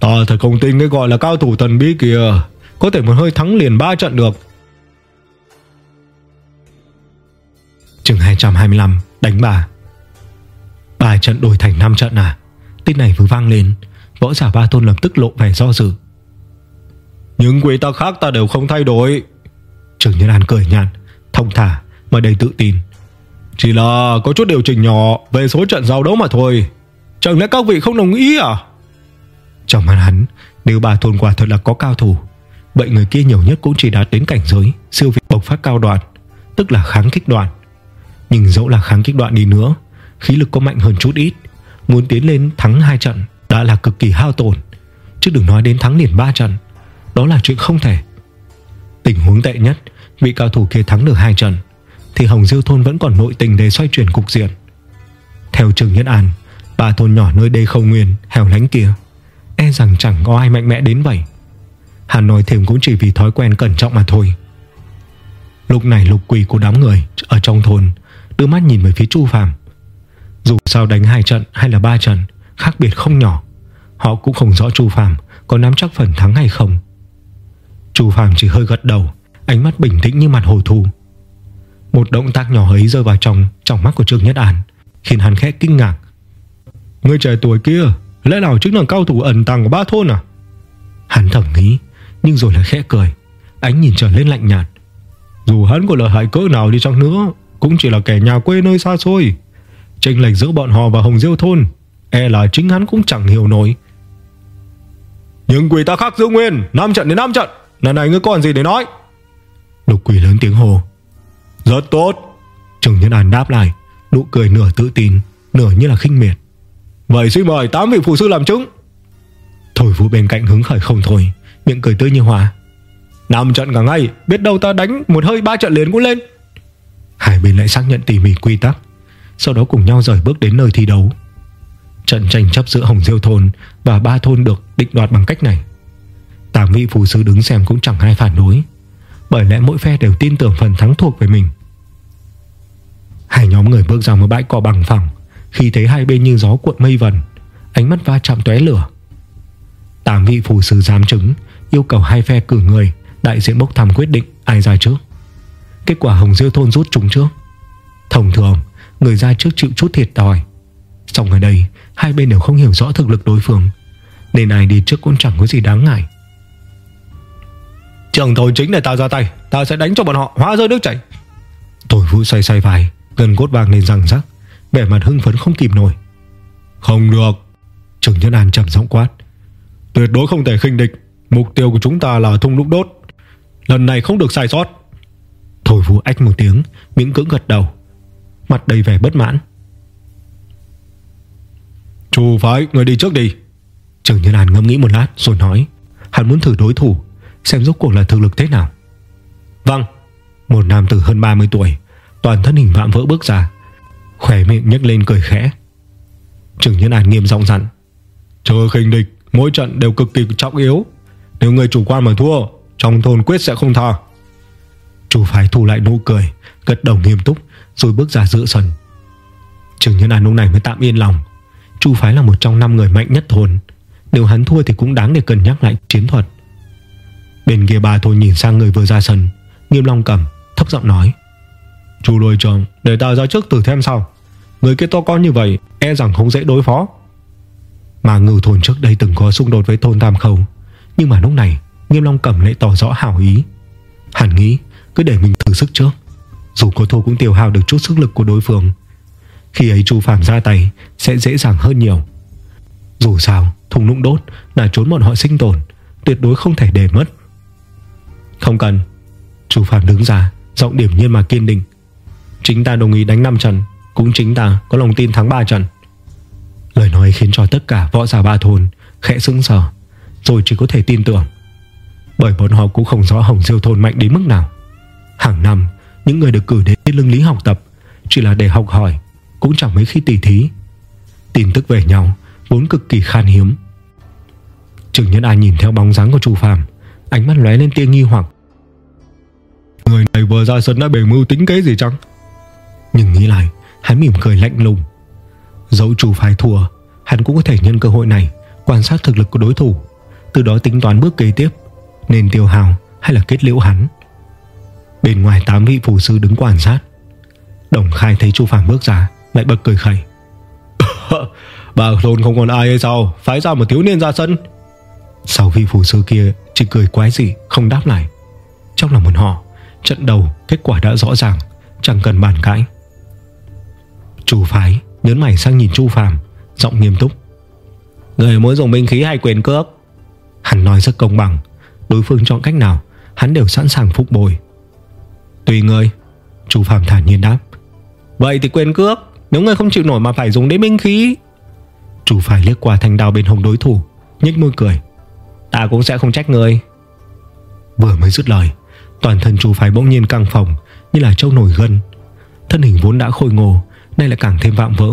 Speaker 3: Ta thật không tin cái gọi là cao thủ thần bí kìa Có thể một hơi thắng liền 3 trận được.
Speaker 1: Chừng 225 Đánh bà. Ba trận đổi thành 5 trận à? Tin này vừa vang lên Võ giả ba tôn lập tức lộ vẻ do dự.
Speaker 3: Những quy tắc khác ta đều không thay đổi.
Speaker 1: Trường Nhân An cười nhạt Thông thả mà đầy tự tin
Speaker 3: chỉ là có chút điều chỉnh nhỏ Về số trận giao đấu mà thôi. Chẳng lẽ các vị không đồng ý à?
Speaker 1: Trong mắt hắn Nếu bà thôn quả thật là có cao thủ. Vậy người kia nhiều nhất cũng chỉ đạt đến cảnh giới Siêu việt bộc phát cao đoạn, Tức là kháng kích đoạn. Nhưng dẫu là kháng kích đoạn đi nữa, Khí lực có mạnh hơn chút ít. Muốn tiến lên thắng hai trận Đã là cực kỳ hao tổn. Chứ đừng nói đến thắng liền ba trận, Đó là chuyện không thể. Tình huống tệ nhất, Vị cao thủ kia thắng được hai trận thì Hồng Diêu Thôn vẫn còn nội tình để xoay chuyển cục diện. Theo Trường Nhất An, Ba thôn nhỏ nơi đây không nguyên, Hẻo lánh kia E rằng chẳng có ai mạnh mẽ đến vậy. Hắn nói thêm cũng chỉ vì thói quen cẩn trọng mà thôi. Lúc này lục quỷ của đám người Ở trong thôn, Đưa mắt nhìn về phía Chu Phàm. Dù sao đánh hai trận hay là ba trận, Khác biệt không nhỏ. Họ cũng không rõ Chu Phàm có nắm chắc phần thắng hay không. Chu Phàm chỉ hơi gật đầu, Ánh mắt bình tĩnh như mặt hồ thu. Một động tác nhỏ ấy rơi vào trong Trong mắt của Trương Nhất An Khiến hắn khẽ kinh ngạc. Người trẻ tuổi kia Lẽ nào chính là cao thủ ẩn tàng của ba thôn à? Hắn thầm nghĩ Nhưng rồi lại khẽ cười. Ánh nhìn trở lên lạnh nhạt. Dù hắn có lợi hại cỡ nào đi chăng nữa Cũng chỉ là kẻ nhà quê nơi xa xôi. Tranh lệch giữa bọn họ và Hồng Diêu Thôn E là chính hắn cũng chẳng hiểu nổi. Nhưng quỷ ta khác giữ nguyên 5 trận đến 5 trận. Lần này ngươi còn gì để nói? Lục quỷ lớn tiếng hồ rất tốt. Trừng Nhân An đáp lại, Nụ cười nửa tự tin, Nửa như là khinh miệt. Vậy xin mời tám vị phụ sư làm chứng. Thổi vũ bên cạnh hứng khởi không thôi, Miệng cười tươi như hoa. Năm trận cả ngày, Biết đâu ta đánh một hơi ba trận liền cũng lên. Hai bên lại xác nhận tỉ mỉ quy tắc, Sau đó cùng nhau rời bước đến nơi thi đấu. Trận tranh chấp giữa Hồng Diêu Thôn Và ba thôn được định đoạt bằng cách này. Tám vị phù sư đứng xem cũng chẳng ai phản đối, Bởi lẽ mỗi phe đều tin tưởng phần thắng thuộc về mình. Hai nhóm người bước ra một bãi cỏ bằng phẳng. Khi thấy hai bên như gió cuộn mây vần Ánh mắt va chạm tóe lửa. Tám vị phù sư giám chứng Yêu cầu hai phe cử người Đại diện bốc thăm quyết định ai ra trước. Kết quả Hồng Diêu Thôn rút chúng trước. Thông thường Người ra trước chịu chút thiệt thòi. Xong ở đây Hai bên đều không hiểu rõ thực lực đối phương Nên ai đi trước cũng chẳng có gì đáng ngại. Trường thôi chính để tao ra tay Tao sẽ đánh cho bọn họ hóa rơi nước chảy. Tôi vũ xoay xoay vai Gần cốt vàng lên răng rắc, Vẻ mặt hưng phấn không kìm nổi. Không được. Trường Nhân An trầm giọng quát. Tuyệt đối không thể khinh địch. Mục tiêu của chúng ta là thung lũng đốt. Lần này không được sai sót. Thổi vũ ách một tiếng, Miễn cưỡng gật đầu. Mặt đầy vẻ bất mãn. Chủ phái, người đi trước đi. Trường Nhân An ngâm nghĩ một lát rồi nói. Hắn muốn thử đối thủ, Xem rốt cuộc là thực lực thế nào. Vâng Một nam tử hơn 30 tuổi. Toàn thân hình vạm vỡ bước ra, Khỏe miệng nhấc lên cười khẽ. Trưởng Nhân An nghiêm giọng dặn, Chờ khinh địch, Mỗi trận đều cực kỳ trọng yếu. Nếu người chủ quan mà thua, Trong thôn quyết sẽ không tha. Chủ phái thu lại nụ cười, Gật đầu nghiêm túc, Rồi bước ra giữa sân. Trưởng Nhân An lúc này mới tạm yên lòng. Chu phái là một trong năm người mạnh nhất thôn. Nếu hắn thua thì cũng đáng để cân nhắc lại chiến thuật. Bên kia bà thôi nhìn sang người vừa ra sân, Nghiêm Long cầm, thấp giọng nói Chú lôi trường, Để ta ra trước từ thêm sau. Người kia to con như vậy E rằng không dễ đối phó. Mà ngư thôn trước đây từng có xung đột với thôn Tam Khâu. Nhưng mà lúc này, Nghiêm Long cầm lại tỏ rõ hảo ý. Hẳn nghĩ, cứ để mình thử sức trước. Dù có thua cũng tiêu hao được chút sức lực của đối phương. Khi ấy chu Phạm ra tay, Sẽ dễ dàng hơn nhiều. Dù sao, thùng lũng đốt Là trốn bọn họ sinh tồn, Tuyệt đối không thể để mất. Không cần. Chu Phạm đứng ra, Giọng điểm nhiên mà kiên định. Chính ta đồng ý đánh 5 trận, Cũng chính ta có lòng tin thắng 3 trận. Lời nói khiến cho tất cả võ giả ba thôn Khẽ sững sờ, Rồi chỉ có thể tin tưởng. Bởi bọn họ cũng không rõ Hồng Diêu thôn mạnh đến mức nào. Hàng năm, Những người được cử đến lưng lý học tập Chỉ là để học hỏi, Cũng chẳng mấy khi tỉ thí. Tin tức về nhau Vốn cực kỳ khan hiếm. Trừng Nhân An nhìn theo bóng dáng của Chu Phàm, Ánh mắt lóe lên tia nghi hoặc. Người này vừa ra sân đã bề mưu tính kế gì chăng? Nhưng nghĩ lại Hắn mỉm cười lạnh lùng. Dẫu chủ phái thua Hắn cũng có thể nhân cơ hội này Quan sát thực lực của đối thủ Từ đó tính toán bước kế tiếp Nên tiêu hào hay là kết liễu hắn. Bên ngoài tám vị phù sư đứng quan sát. Đồng khai thấy chu Phàm bước ra Lại bật cười khẩy. Bà thôn không còn ai hay sao? Phái ra một thiếu niên ra sân. Sau vị phù sư kia chỉ cười quái gì Không đáp lại. Trong lòng một họ Trận đầu kết quả đã rõ ràng Chẳng cần bàn cãi Chủ phái nhớn mày sang nhìn Chu Phàm, Giọng nghiêm túc. Người muốn dùng binh khí hay quyền cước? Hắn nói rất công bằng. Đối phương chọn cách nào, Hắn đều sẵn sàng phục bồi. Tùy người, Chu Phạm thản nhiên đáp. Vậy thì quên cước, Nếu người không chịu nổi mà phải dùng đến binh khí. Chu phái liếc qua thanh đao bên hông đối thủ, nhếch môi cười. Ta cũng sẽ không trách người. Vừa mới dứt lời, Toàn thân chu phái bỗng nhiên căng phòng Như là trâu nổi gân. Thân hình vốn đã khôi ngô Nay lại càng thêm vạm vỡ.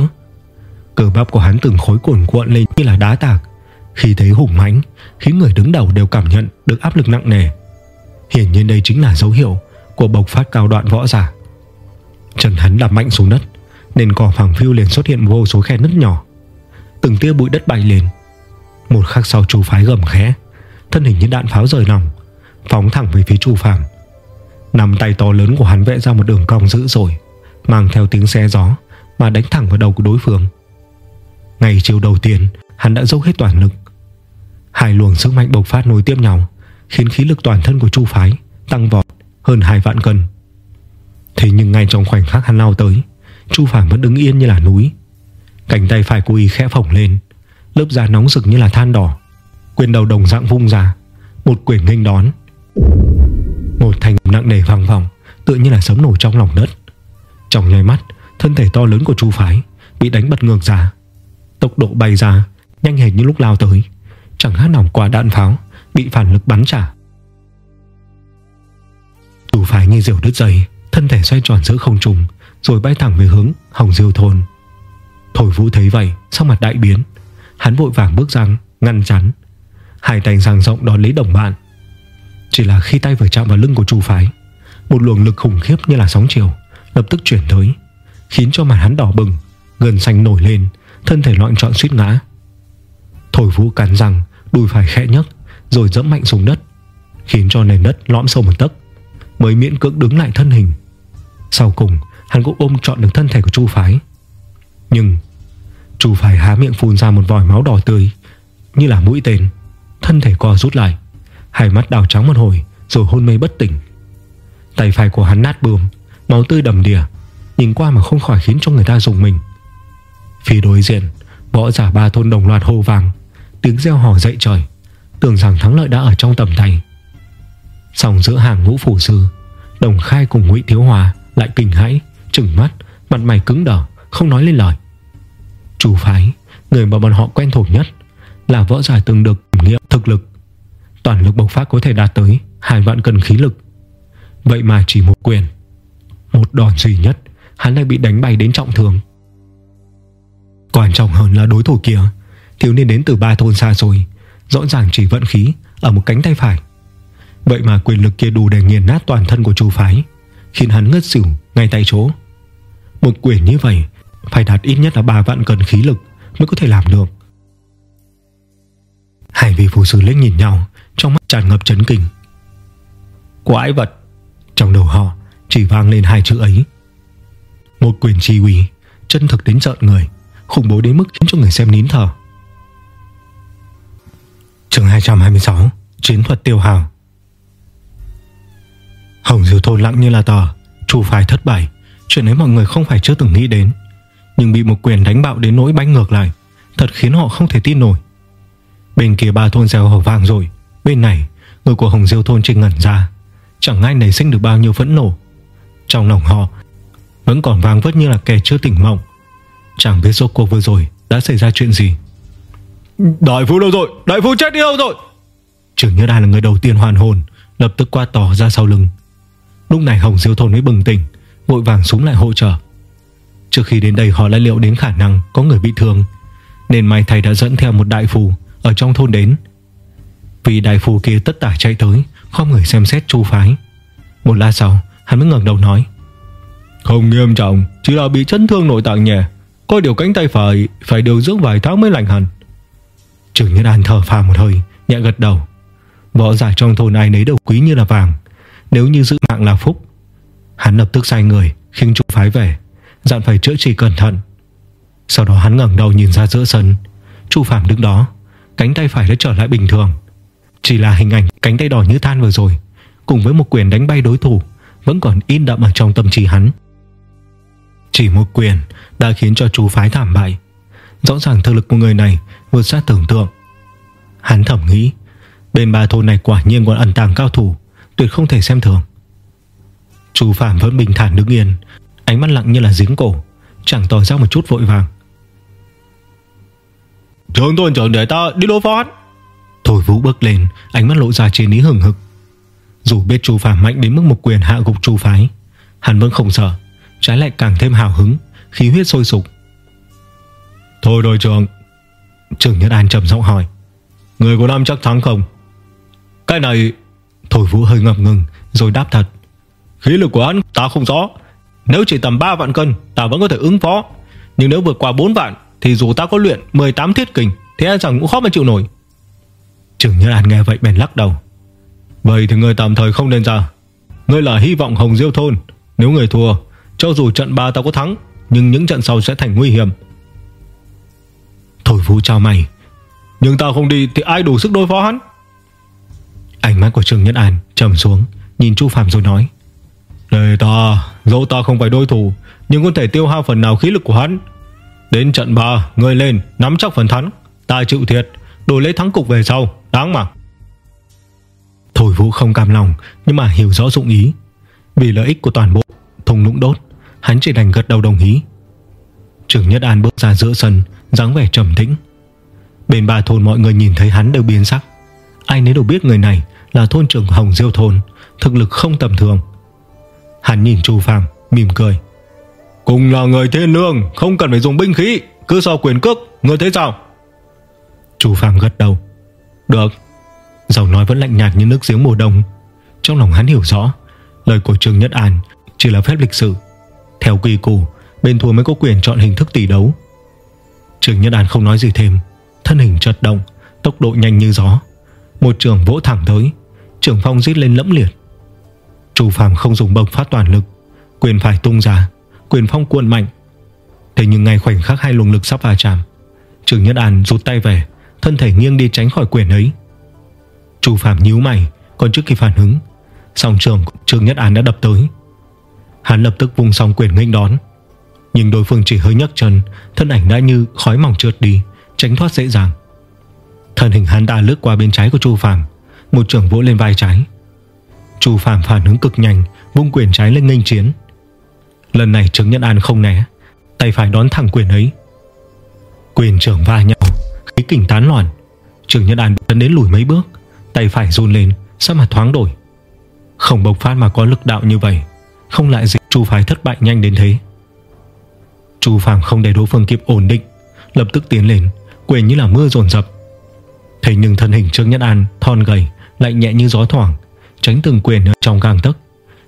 Speaker 1: Cơ bắp của hắn từng khối cuồn cuộn lên như là đá tạc. Khi thấy hùng mãnh, Khiến người đứng đầu đều cảm nhận được áp lực nặng nề. Hiển nhiên đây chính là dấu hiệu Của bộc phát cao đoạn võ giả. Chân hắn đạp mạnh xuống đất, Nên cỏ phẳng phiêu liền xuất hiện vô số khe nứt nhỏ. Từng tia bụi đất bay lên. Một khắc sau chu phái gầm khẽ, Thân hình như đạn pháo rời nòng Phóng thẳng về phía chu phàm. Nắm tay to lớn của hắn vẽ ra một đường cong dữ rồi Mang theo tiếng xe gió mà đánh thẳng vào đầu của đối phương. Ngày chiều đầu tiên Hắn đã dốc hết toàn lực. Hai luồng sức mạnh bộc phát nối tiếp nhau Khiến khí lực toàn thân của Chu Phái Tăng vọt hơn hai vạn cân. Thế nhưng ngay trong khoảnh khắc hắn lao tới Chu Phàm vẫn đứng yên như là núi. Cánh tay phải của y khẽ phồng lên Lớp da nóng rực như là than đỏ. Quyền đầu đồng dạng vung ra Một quyền nghênh đón. Một thành nặng nề vang vọng, Tựa như là sấm nổ trong lòng đất. Trong nháy mắt Thân thể to lớn của Chu Phái Bị đánh bật ngược ra. Tốc độ bay ra, Nhanh hệt như lúc lao tới. Chẳng hát nỏng qua đạn pháo Bị phản lực bắn trả. Chu Phái như diều đứt dây, Thân thể xoay tròn giữa không trung, Rồi bay thẳng về hướng Hồng Diêu Thôn. Thổi Vũ thấy vậy Sau mặt đại biến. Hắn vội vàng bước răng Ngăn chắn. Hai tay giang rộng đón lấy đồng bạn. Chỉ là khi tay vừa chạm vào lưng của Chu Phái, Một luồng lực khủng khiếp như là sóng chiều Lập tức chuyển tới. Khiến cho mặt hắn đỏ bừng Gần xanh nổi lên, Thân thể loạn trọn suýt ngã. Thổi Vũ cắn răng, Đùi phải khẽ nhấc, Rồi dẫm mạnh xuống đất, Khiến cho nền đất lõm sâu một tấc. Mới miễn cưỡng đứng lại thân hình. Sau cùng, hắn cũng ôm trọn được thân thể của Chu Phái. Nhưng, Chu Phái há miệng phun ra một vòi máu đỏ tươi, Như là mũi tên. Thân thể co rút lại, Hai mắt đào trắng một hồi, Rồi hôn mê bất tỉnh. Tay phải của hắn nát bươm, Máu tươi đầm đìa Nhìn qua mà không khỏi khiến cho người ta dùng mình. Phía đối diện Võ giả ba thôn đồng loạt hô vàng Tiếng reo hò dậy trời Tưởng rằng thắng lợi đã ở trong tầm tay. Xong giữa hàng ngũ phủ sư Đồng khai cùng ngụy Thiếu Hòa Lại kinh hãi, trừng mắt Mặt mày cứng đờ, không nói lên lời. Chủ phái, người mà bọn họ quen thuộc nhất Là võ giả từng được kiểm nghiệm thực lực. Toàn lực bộc phát có thể đạt tới Hai vạn cân khí lực. Vậy mà chỉ một quyền Một đòn duy nhất Hắn lại bị đánh bay đến trọng thương. Quan trọng hơn là đối thủ kia Thiếu niên đến từ ba thôn xa rồi Rõ ràng chỉ vận khí Ở một cánh tay phải. Vậy mà quyền lực kia đủ để nghiền nát toàn thân của chu phái Khiến hắn ngất xỉu ngay tại chỗ. Một quyền như vậy Phải đạt ít nhất là 3 vạn cân khí lực Mới có thể làm được. Hai vị phù sư liếc nhìn nhau Trong mắt tràn ngập chấn kinh. Quái vật! Trong đầu họ chỉ vang lên hai chữ ấy một quyền chi uy Chân thực đến trợn người, Khủng bố đến mức khiến cho người xem nín thở. Trường 226 Chiến thuật tiêu hào. Hồng Diêu Thôn lặng như là tờ, Chủ phải thất bại, Chuyện ấy mọi người không phải chưa từng nghĩ đến. Nhưng bị một quyền đánh bạo đến nỗi bánh ngược lại, Thật khiến họ không thể tin nổi. Bên kia ba thôn gieo hở vàng rồi, Bên này, Người của Hồng Diêu Thôn trình ngẩn ra, Chẳng ai nảy sinh được bao nhiêu phẫn nộ. Trong lòng họ vẫn còn vang vất như là kẻ chưa tỉnh mộng. Chẳng biết rốt cuộc vừa rồi Đã xảy ra chuyện gì.
Speaker 3: Đại phu đâu rồi Đại phu chết đi đâu rồi.
Speaker 1: Trưởng Như Đài là người đầu tiên hoàn hồn Lập tức qua tỏ ra sau lưng. Lúc này Hồng Diêu Thôn mới bừng tỉnh Vội vàng xuống lại hỗ trợ. Trước khi đến đây họ đã liệu đến khả năng Có người bị thương Nên mai thầy đã dẫn theo một đại phù Ở trong thôn đến. Vì đại phù kia tất tả chạy tới Không người xem xét chu phái. Một lát sau hắn mới ngẩng đầu nói
Speaker 3: không nghiêm trọng, Chỉ là bị chấn thương nội tạng nhẹ. Có điều cánh tay phải Phải điều dưỡng vài tháng mới lành hẳn.
Speaker 1: Trưởng Nhân An thở phào một hơi, Nhẹ gật đầu. Võ giả trong thôn ai nấy đều quý như là vàng, Nếu như giữ mạng là phúc. Hắn lập tức sai người khinh trục phái về. Dặn phải chữa trị cẩn thận. Sau đó hắn ngẩng đầu nhìn ra giữa sân. Chu Phạm đứng đó, Cánh tay phải đã trở lại bình thường. Chỉ là hình ảnh cánh tay đỏ như than vừa rồi, Cùng với một quyền đánh bay đối thủ, Vẫn còn in đậm ở trong tâm trí hắn. Chỉ một quyền Đã khiến cho chú phái thảm bại. Rõ ràng thực lực của người này vượt xa tưởng tượng. Hắn thẩm nghĩ Bên ba thôn này quả nhiên còn ẩn tàng cao thủ Tuyệt không thể xem thường. Chu Phạm vẫn bình thản đứng yên Ánh mắt lặng như là giếng cổ Chẳng tỏ ra một chút vội vàng.
Speaker 3: Trường thôn trưởng để ta đi đối phó hắn.
Speaker 1: Thôi Vũ bước lên Ánh mắt lộ ra trên ý hừng hực. Dù biết Chu Phạm mạnh đến mức một quyền hạ gục Chu Phái Hắn vẫn không sợ Trái lại càng thêm hào hứng, Khí huyết sôi sục.
Speaker 3: Thôi đội trưởng
Speaker 1: Trưởng Nhất An trầm giọng hỏi,
Speaker 3: Người của Nam chắc thắng không? Cái này,
Speaker 1: Thôi Vũ hơi ngập ngừng, Rồi đáp thật,
Speaker 3: Khí lực của hắn ta không rõ, Nếu chỉ tầm 3 vạn cân, ta vẫn có thể ứng phó. Nhưng nếu vượt qua 4 vạn, Thì dù ta có luyện 18 thiết kình, Thì e rằng cũng khó mà chịu nổi.
Speaker 1: Trưởng Nhất An nghe vậy bèn lắc đầu,
Speaker 3: Vậy thì người tạm thời không nên ra. Ngươi là hy vọng Hồng Diêu Thôn, Nếu người thua cho dù trận 3 ta có thắng, Nhưng những trận sau sẽ thành nguy hiểm.
Speaker 1: Thôi Vũ chào mày,
Speaker 3: Nhưng ta không đi thì ai đủ sức đối phó hắn?
Speaker 1: Ánh mắt của Trương Nhất An trầm xuống, Nhìn Chu Phạm rồi nói
Speaker 3: Để ta, Dẫu ta không phải đối thủ, Nhưng có thể tiêu hao phần nào khí lực của hắn. Đến trận 3 Người lên, nắm chắc phần thắng, Ta chịu thiệt, Đổi lấy thắng cục về sau, Đáng mà.
Speaker 1: Thôi Vũ không cam lòng, Nhưng mà hiểu rõ dụng ý. Vì lợi ích của toàn bộ Thùng lũng đốt. Hắn chỉ đành gật đầu đồng ý. Trường Nhất An bước ra giữa sân dáng vẻ trầm tĩnh. Bên ba thôn mọi người nhìn thấy hắn đều biến sắc. Ai nấy đều biết người này Là thôn trưởng Hồng Diêu Thôn Thực lực không tầm thường. Hắn nhìn Chu Phạm mỉm cười.
Speaker 3: Cùng là người thiên lương Không cần phải dùng binh khí Cứ so quyền cước Người thấy sao?
Speaker 1: Chu Phạm gật đầu. Được. Giọng nói vẫn lạnh nhạt như nước giếng mùa đông. Trong lòng hắn hiểu rõ Lời của Trương Nhất An chỉ là phép lịch sử. Theo quy củ, Bên thua mới có quyền chọn hình thức tỷ đấu. Trường Nhất An không nói gì thêm. Thân hình chật động, Tốc độ nhanh như gió. Một trường vỗ thẳng tới, Trường phong giết lên lẫm liệt. Chu Phạm không dùng bộc phát toàn lực, Quyền phải tung ra, Quyền phong cuộn mạnh. Thế nhưng ngay khoảnh khắc hai luồng lực sắp va chạm Trường Nhất An rút tay về, Thân thể nghiêng đi tránh khỏi quyền ấy. Chu Phạm nhíu mày, Còn trước khi phản ứng, Song trường Trường Nhất An đã đập tới. Hắn lập tức vùng song quyền nghênh đón. Nhưng đối phương chỉ hơi nhấc chân, Thân ảnh đã như khói mỏng trượt đi, Tránh thoát dễ dàng. Thân hình hắn đã lướt qua bên trái của Chu Phạm Một trường vỗ lên vai trái. Chu Phạm phản ứng cực nhanh, Vung quyền trái lên nghênh chiến. Lần này Trứng Nhân An không né, Tay phải đón thẳng quyền ấy. Quyền trưởng va nhau, Khí kình tán loạn. Trứng Nhân An đến đến lùi mấy bước, Tay phải run lên Sao mà thoáng đổi. Không bộc phát mà có lực đạo như vậy không lại dịch Chu phái thất bại nhanh đến thế. Chu Phạm không để đối phương kịp ổn định, Lập tức tiến lên Quyền như là mưa dồn dập. Thế nhưng thân hình Trương Nhất An thon gầy Lại nhẹ như gió thoảng, Tránh từng quyền ở trong gang tấc,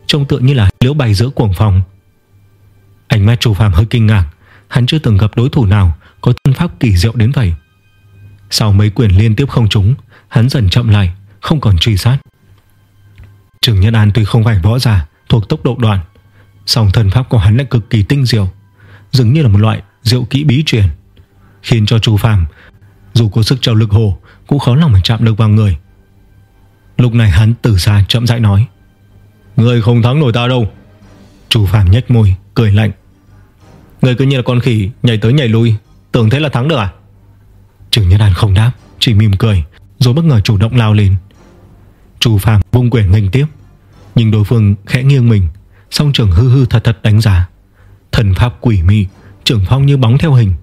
Speaker 1: Trông tựa như là liễu bay giữa cuồng phòng Ánh mắt Chu Phạm hơi kinh ngạc, Hắn chưa từng gặp đối thủ nào Có thân pháp kỳ diệu đến vậy. Sau mấy quyền liên tiếp không trúng, Hắn dần chậm lại, Không còn truy sát. Trương Nhân An tuy không phải võ giả Thuộc tốc độ đoạn song thần pháp của hắn lại cực kỳ tinh diệu, Dường như là một loại diệu kỹ bí truyền, Khiến cho chú Phàm, Dù có sức trào lực hồ, Cũng khó lòng mà chạm được vào người. Lúc này hắn từ xa chậm rãi nói
Speaker 3: Người không thắng nổi ta đâu.
Speaker 1: Chú Phàm nhếch môi, cười lạnh
Speaker 3: Người cứ như là con khỉ Nhảy tới nhảy lui, Tưởng thế là thắng được à?
Speaker 1: Trừng Nhân An không đáp, Chỉ mỉm cười, Rồi bất ngờ chủ động lao lên. Chú Phàm vung quyền nghênh tiếp. Nhưng đối phương khẽ nghiêng mình, Song trưởng hư hư thật thật đánh giá. Thần pháp quỷ mị, Trưởng phong như bóng theo hình.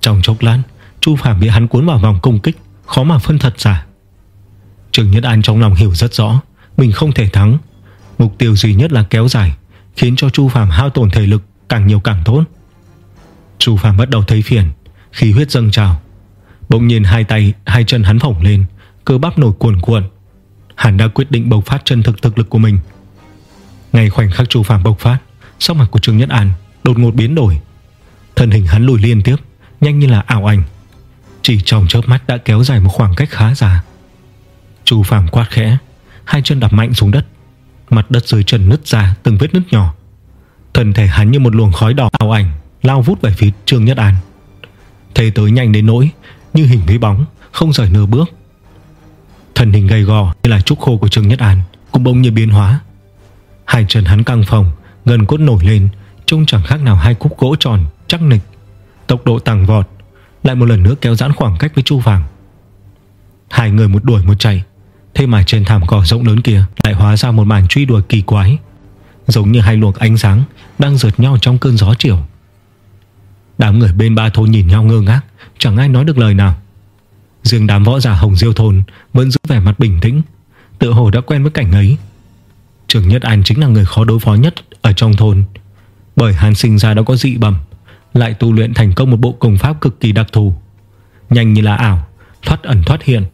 Speaker 1: Trong chốc lát, Chu Phạm bị hắn cuốn vào vòng công kích, Khó mà phân thật giả Trường Nhất An trong lòng hiểu rất rõ, Mình không thể thắng. Mục tiêu duy nhất là kéo dài, Khiến cho Chu Phạm hao tổn thể lực càng nhiều càng tốt. Chu Phạm bắt đầu thấy phiền, Khí huyết dâng trào. Bỗng nhiên hai tay, hai chân hắn phỏng lên, Cơ bắp nổi cuồn cuộn. Hắn đã quyết định bộc phát chân thực thực lực của mình. Ngay khoảnh khắc Chu Phàm bộc phát, Sắc mặt của Trương Nhất An đột ngột biến đổi. Thân hình hắn lùi liên tiếp, Nhanh như là ảo ảnh. Chỉ trong chớp mắt đã kéo dài một khoảng cách khá dài Chu Phàm quát khẽ, Hai chân đạp mạnh xuống đất. Mặt đất dưới chân nứt ra từng vết nứt nhỏ. Thân thể hắn như một luồng khói đỏ ảo ảnh Lao vút về phía Trương Nhất An. Thế tới nhanh đến nỗi, Như hình với bóng, Không rời nửa bước. Thân hình gầy gò như là trúc khô của Trương Nhất An, Cũng bỗng như biến hóa. Hai chân hắn căng phòng Gần cốt nổi lên, Trông chẳng khác nào hai khúc gỗ tròn Chắc nịch. Tốc độ tăng vọt, Lại một lần nữa kéo giãn khoảng cách với Chu Vàng. Hai người một đuổi một chạy, Thế mà trên thảm cỏ rộng lớn kia Lại hóa ra một màn truy đuổi kỳ quái, Giống như hai luồng ánh sáng Đang rượt nhau trong cơn gió chiều. Đám người bên ba thôn nhìn nhau ngơ ngác, Chẳng ai nói được lời nào. Riêng đám võ giả Hồng Diêu Thôn Vẫn giữ vẻ mặt bình tĩnh Tự hồ đã quen với cảnh ấy. Trường Nhất An chính là người khó đối phó nhất Ở trong thôn. Bởi hắn sinh ra đã có dị bẩm, Lại tu luyện thành công một bộ công pháp cực kỳ đặc thù. Nhanh như là ảo, Thoát ẩn thoát hiện.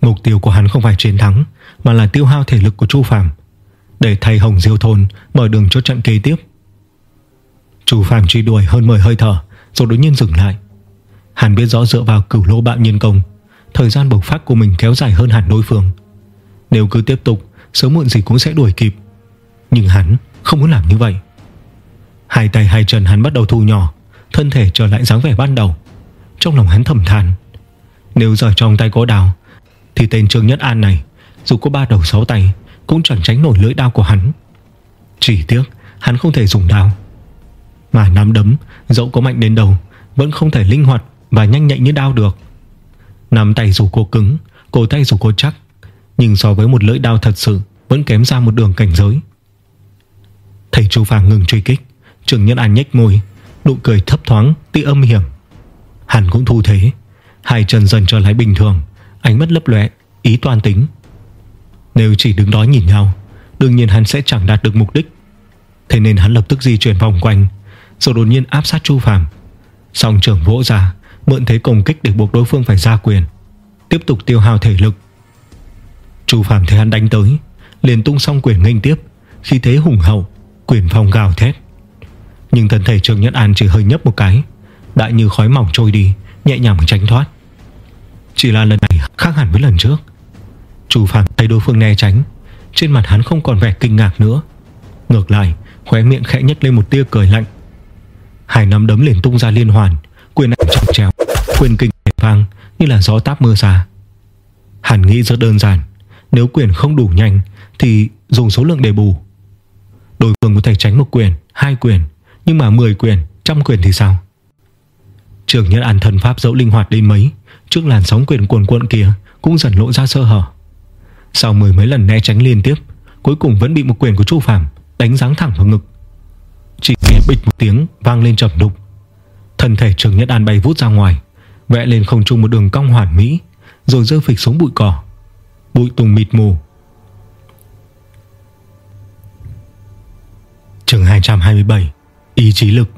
Speaker 1: Mục tiêu của hắn không phải chiến thắng, Mà là tiêu hao thể lực của Chu Phạm Để thầy Hồng Diêu Thôn Mở đường cho trận kế tiếp. Chu Phạm truy đuổi hơn 10 hơi thở, Rồi đột nhiên dừng lại. Hàn biết rõ dựa vào cửu lô bạo nhân công, Thời gian bộc phát của mình kéo dài hơn hẳn đối phương. Nếu cứ tiếp tục, Sớm muộn gì cũng sẽ đuổi kịp. Nhưng hắn không muốn làm như vậy. Hai tay hai chân hắn bắt đầu thu nhỏ, Thân thể trở lại dáng vẻ ban đầu. Trong lòng hắn thầm than, Nếu giờ trong tay có đào, Thì tên Trương Nhất An này, Dù có ba đầu sáu tay, Cũng chẳng tránh nổi lưỡi đao của hắn. Chỉ tiếc, hắn không thể dùng đao. Mà nắm đấm, Dẫu có mạnh đến đâu, Vẫn không thể linh hoạt và nhanh nhạy như đao được. Nắm tay dù cô cứng, Cổ tay dù cô chắc, Nhưng so với một lưỡi đao thật sự, Vẫn kém ra một đường cảnh giới. Thầy chu Phàng ngừng truy kích, trưởng Nhân An nhếch môi, Nụ cười thấp thoáng, tia âm hiểm. Hắn cũng thu thế, Hai chân dần trở lại bình thường, Ánh mắt lấp lóe, ý toan tính. Nếu chỉ đứng đó nhìn nhau, Đương nhiên hắn sẽ chẳng đạt được mục đích. Thế nên hắn lập tức di chuyển vòng quanh, Rồi đột nhiên áp sát Chu Phàm Song trưởng vỗ ra Mượn thế công kích để buộc đối phương phải ra quyền, Tiếp tục tiêu hao thể lực. Chu Phạm thấy hắn đánh tới, liền tung xong quyền nghênh tiếp, Khi thế hùng hậu, Quyền phong gào thét. Nhưng thân thể Trương Nhất An chỉ hơi nhấp một cái, Đã như khói mỏng trôi đi, Nhẹ nhàng tránh thoát. Chỉ là lần này khác hẳn với lần trước. Chu Phạm thấy đối phương né tránh, Trên mặt hắn không còn vẻ kinh ngạc nữa. Ngược lại, khóe miệng khẽ nhếch lên một tia cười lạnh. Hai nắm đấm liền tung ra liên hoàn, Quyền ảnh trọng trèo. Quyền kinh vang như là gió táp mưa xa Hẳn nghĩ rất đơn giản Nếu quyền không đủ nhanh Thì dùng số lượng để bù. Đối phương có thể tránh một quyền, hai quyền Nhưng mà 10 quyền, trăm quyền thì sao? Trường nhân an thần pháp dẫu linh hoạt đến mấy Trước làn sóng quyền cuồn cuộn kia Cũng dần lộ ra sơ hở. Sau mười mấy lần né tránh liên tiếp Cuối cùng vẫn bị một quyền của Chu Phạm Đánh giáng thẳng vào ngực. Chỉ nghe bịch một tiếng vang lên trầm đục. Thân thể Trường Nhất An bay vút ra ngoài. Vẽ lên không trung một đường cong hoàn mỹ, Rồi rơi phịch xuống bụi cỏ. Bụi tùng mịt mù. Chương 227 Ý chí lực.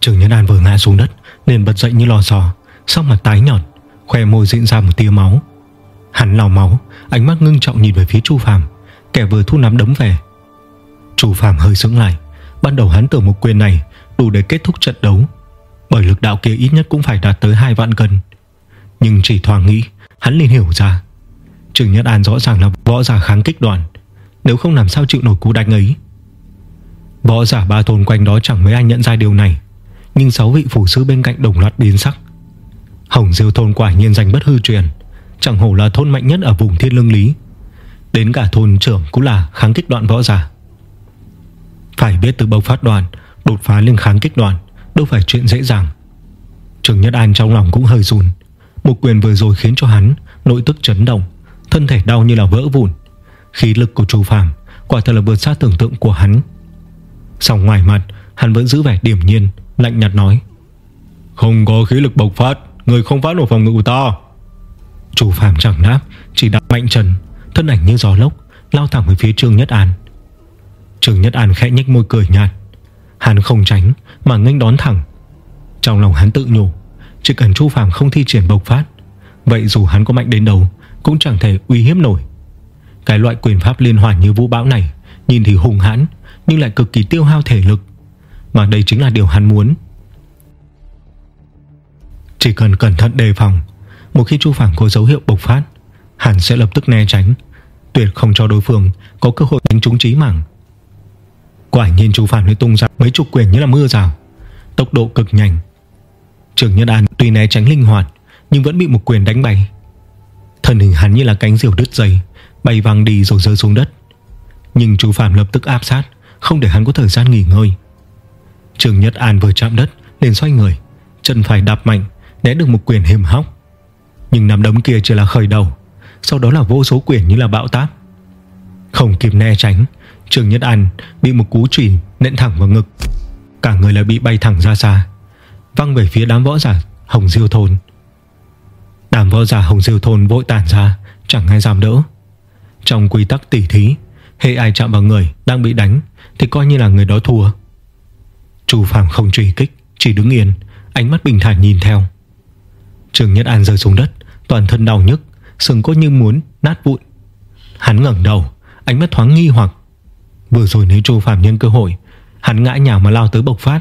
Speaker 1: Trường nhân An vừa ngã xuống đất Nên bật dậy như lò xo Sau mặt tái nhợt, Khoe môi diễn ra một tia máu. Hắn lau máu, Ánh mắt ngưng trọng nhìn về phía Chu Phàm, Kẻ vừa thu nắm đấm về. Chu Phàm hơi sững lại Ban đầu hắn tưởng một quyền này đủ để kết thúc trận đấu. Bởi lực đạo kia ít nhất cũng phải đạt tới 2 vạn cân. Nhưng chỉ thoáng nghĩ, Hắn liền hiểu ra. Trừng Nhất An rõ ràng là võ giả kháng kích đoàn, Nếu không làm sao chịu nổi cú đánh ấy. Võ giả ba thôn quanh đó chẳng mấy ai nhận ra điều này, Nhưng sáu vị phủ sư bên cạnh đồng loạt biến sắc. Hồng Diêu thôn quả nhiên danh bất hư truyền, Chẳng hổ là thôn mạnh nhất ở vùng thiên lương lý. Đến cả thôn trưởng cũng là kháng kích đoạn võ giả. Phải biết từ bộc phát đoàn, Đột phá lên kháng kích đoàn Đâu phải chuyện dễ dàng. Trường Nhất An trong lòng cũng hơi run. Một quyền vừa rồi khiến cho hắn Nội tức chấn động Thân thể đau như là vỡ vụn. Khí lực của chú Phạm Quả thật là vượt xa tưởng tượng của hắn. Sau ngoài mặt hắn vẫn giữ vẻ điểm nhiên Lạnh nhạt nói Không có khí lực bộc phát Người không phá nổi phòng ngự của ta. Chủ Phạm chẳng đáp Chỉ đặt mạnh trần Thân ảnh như gió lốc Lao thẳng về phía Trương Nhất An. Trương Nhất An khẽ nhếch môi cười nhạt Hắn không tránh, mà nghênh đón thẳng. Trong lòng hắn tự nhủ, Chỉ cần Chu Phàm không thi triển bộc phát, Vậy dù hắn có mạnh đến đâu, Cũng chẳng thể uy hiếp nổi. Cái loại quyền pháp liên hoàn như vũ bão này, Nhìn thì hùng hãn, Nhưng lại cực kỳ tiêu hao thể lực. Mà đây chính là điều hắn muốn. Chỉ cần cẩn thận đề phòng, Một khi Chu Phàm có dấu hiệu bộc phát, Hắn sẽ lập tức né tránh, Tuyệt không cho đối phương có cơ hội đánh trúng chí mạng. Quả nhiên chú Phản huy tung ra mấy chục quyền như là mưa rào. Tốc độ cực nhanh. Trường Nhân An tuy né tránh linh hoạt, Nhưng vẫn bị một quyền đánh bay. Thân hình hắn như là cánh diều đứt dây, Bay văng đi rồi rơi xuống đất. Nhưng chú Phạm lập tức áp sát, Không để hắn có thời gian nghỉ ngơi. Trường Nhất An vừa chạm đất, liền xoay người, Chân phải đạp mạnh, Né được một quyền hiểm hóc. Nhưng nắm đấm kia chỉ là khởi đầu, Sau đó là vô số quyền như là bão táp. Không kịp né tránh Trường Nhất An bị một cú chùy nện thẳng vào ngực. Cả người lại bị bay thẳng ra xa, Văng về phía đám võ giả Hồng Diêu Thôn. Đám võ giả Hồng Diêu Thôn vội tản ra, Chẳng ai dám đỡ. Trong quy tắc tỉ thí, Hệ ai chạm vào người đang bị đánh Thì coi như là người đó thua. Chu Phàm không truy kích, Chỉ đứng yên, Ánh mắt bình thản nhìn theo. Trường Nhất An rơi xuống đất, Toàn thân đau nhức, xương cốt như muốn nát vụn. Hắn ngẩng đầu, Ánh mắt thoáng nghi hoặc Vừa rồi nếu Chu Phạm nhân cơ hội, Hắn ngã nhào mà lao tới bộc phát,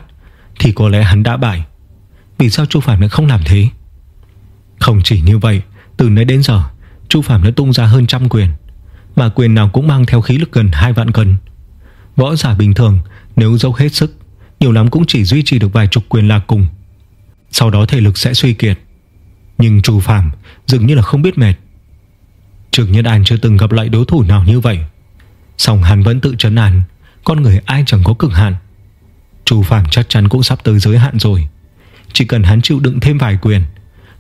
Speaker 1: Thì có lẽ hắn đã bại. Vì sao Chu Phạm lại không làm thế? Không chỉ như vậy, Từ nãy đến giờ Chu Phạm đã tung ra hơn trăm quyền, Mà quyền nào cũng mang theo khí lực gần 2 vạn cân. Võ giả bình thường, Nếu dốc hết sức, Nhiều lắm cũng chỉ duy trì được vài chục quyền là cùng. Sau đó thể lực sẽ suy kiệt. Nhưng Chu Phạm dường như là không biết mệt. Trường Nhân An chưa từng gặp lại đối thủ nào như vậy. Xong hắn vẫn tự trấn an. Con người ai chẳng có cực hạn. Chu Phạm chắc chắn cũng sắp tới giới hạn rồi. Chỉ cần hắn chịu đựng thêm vài quyền,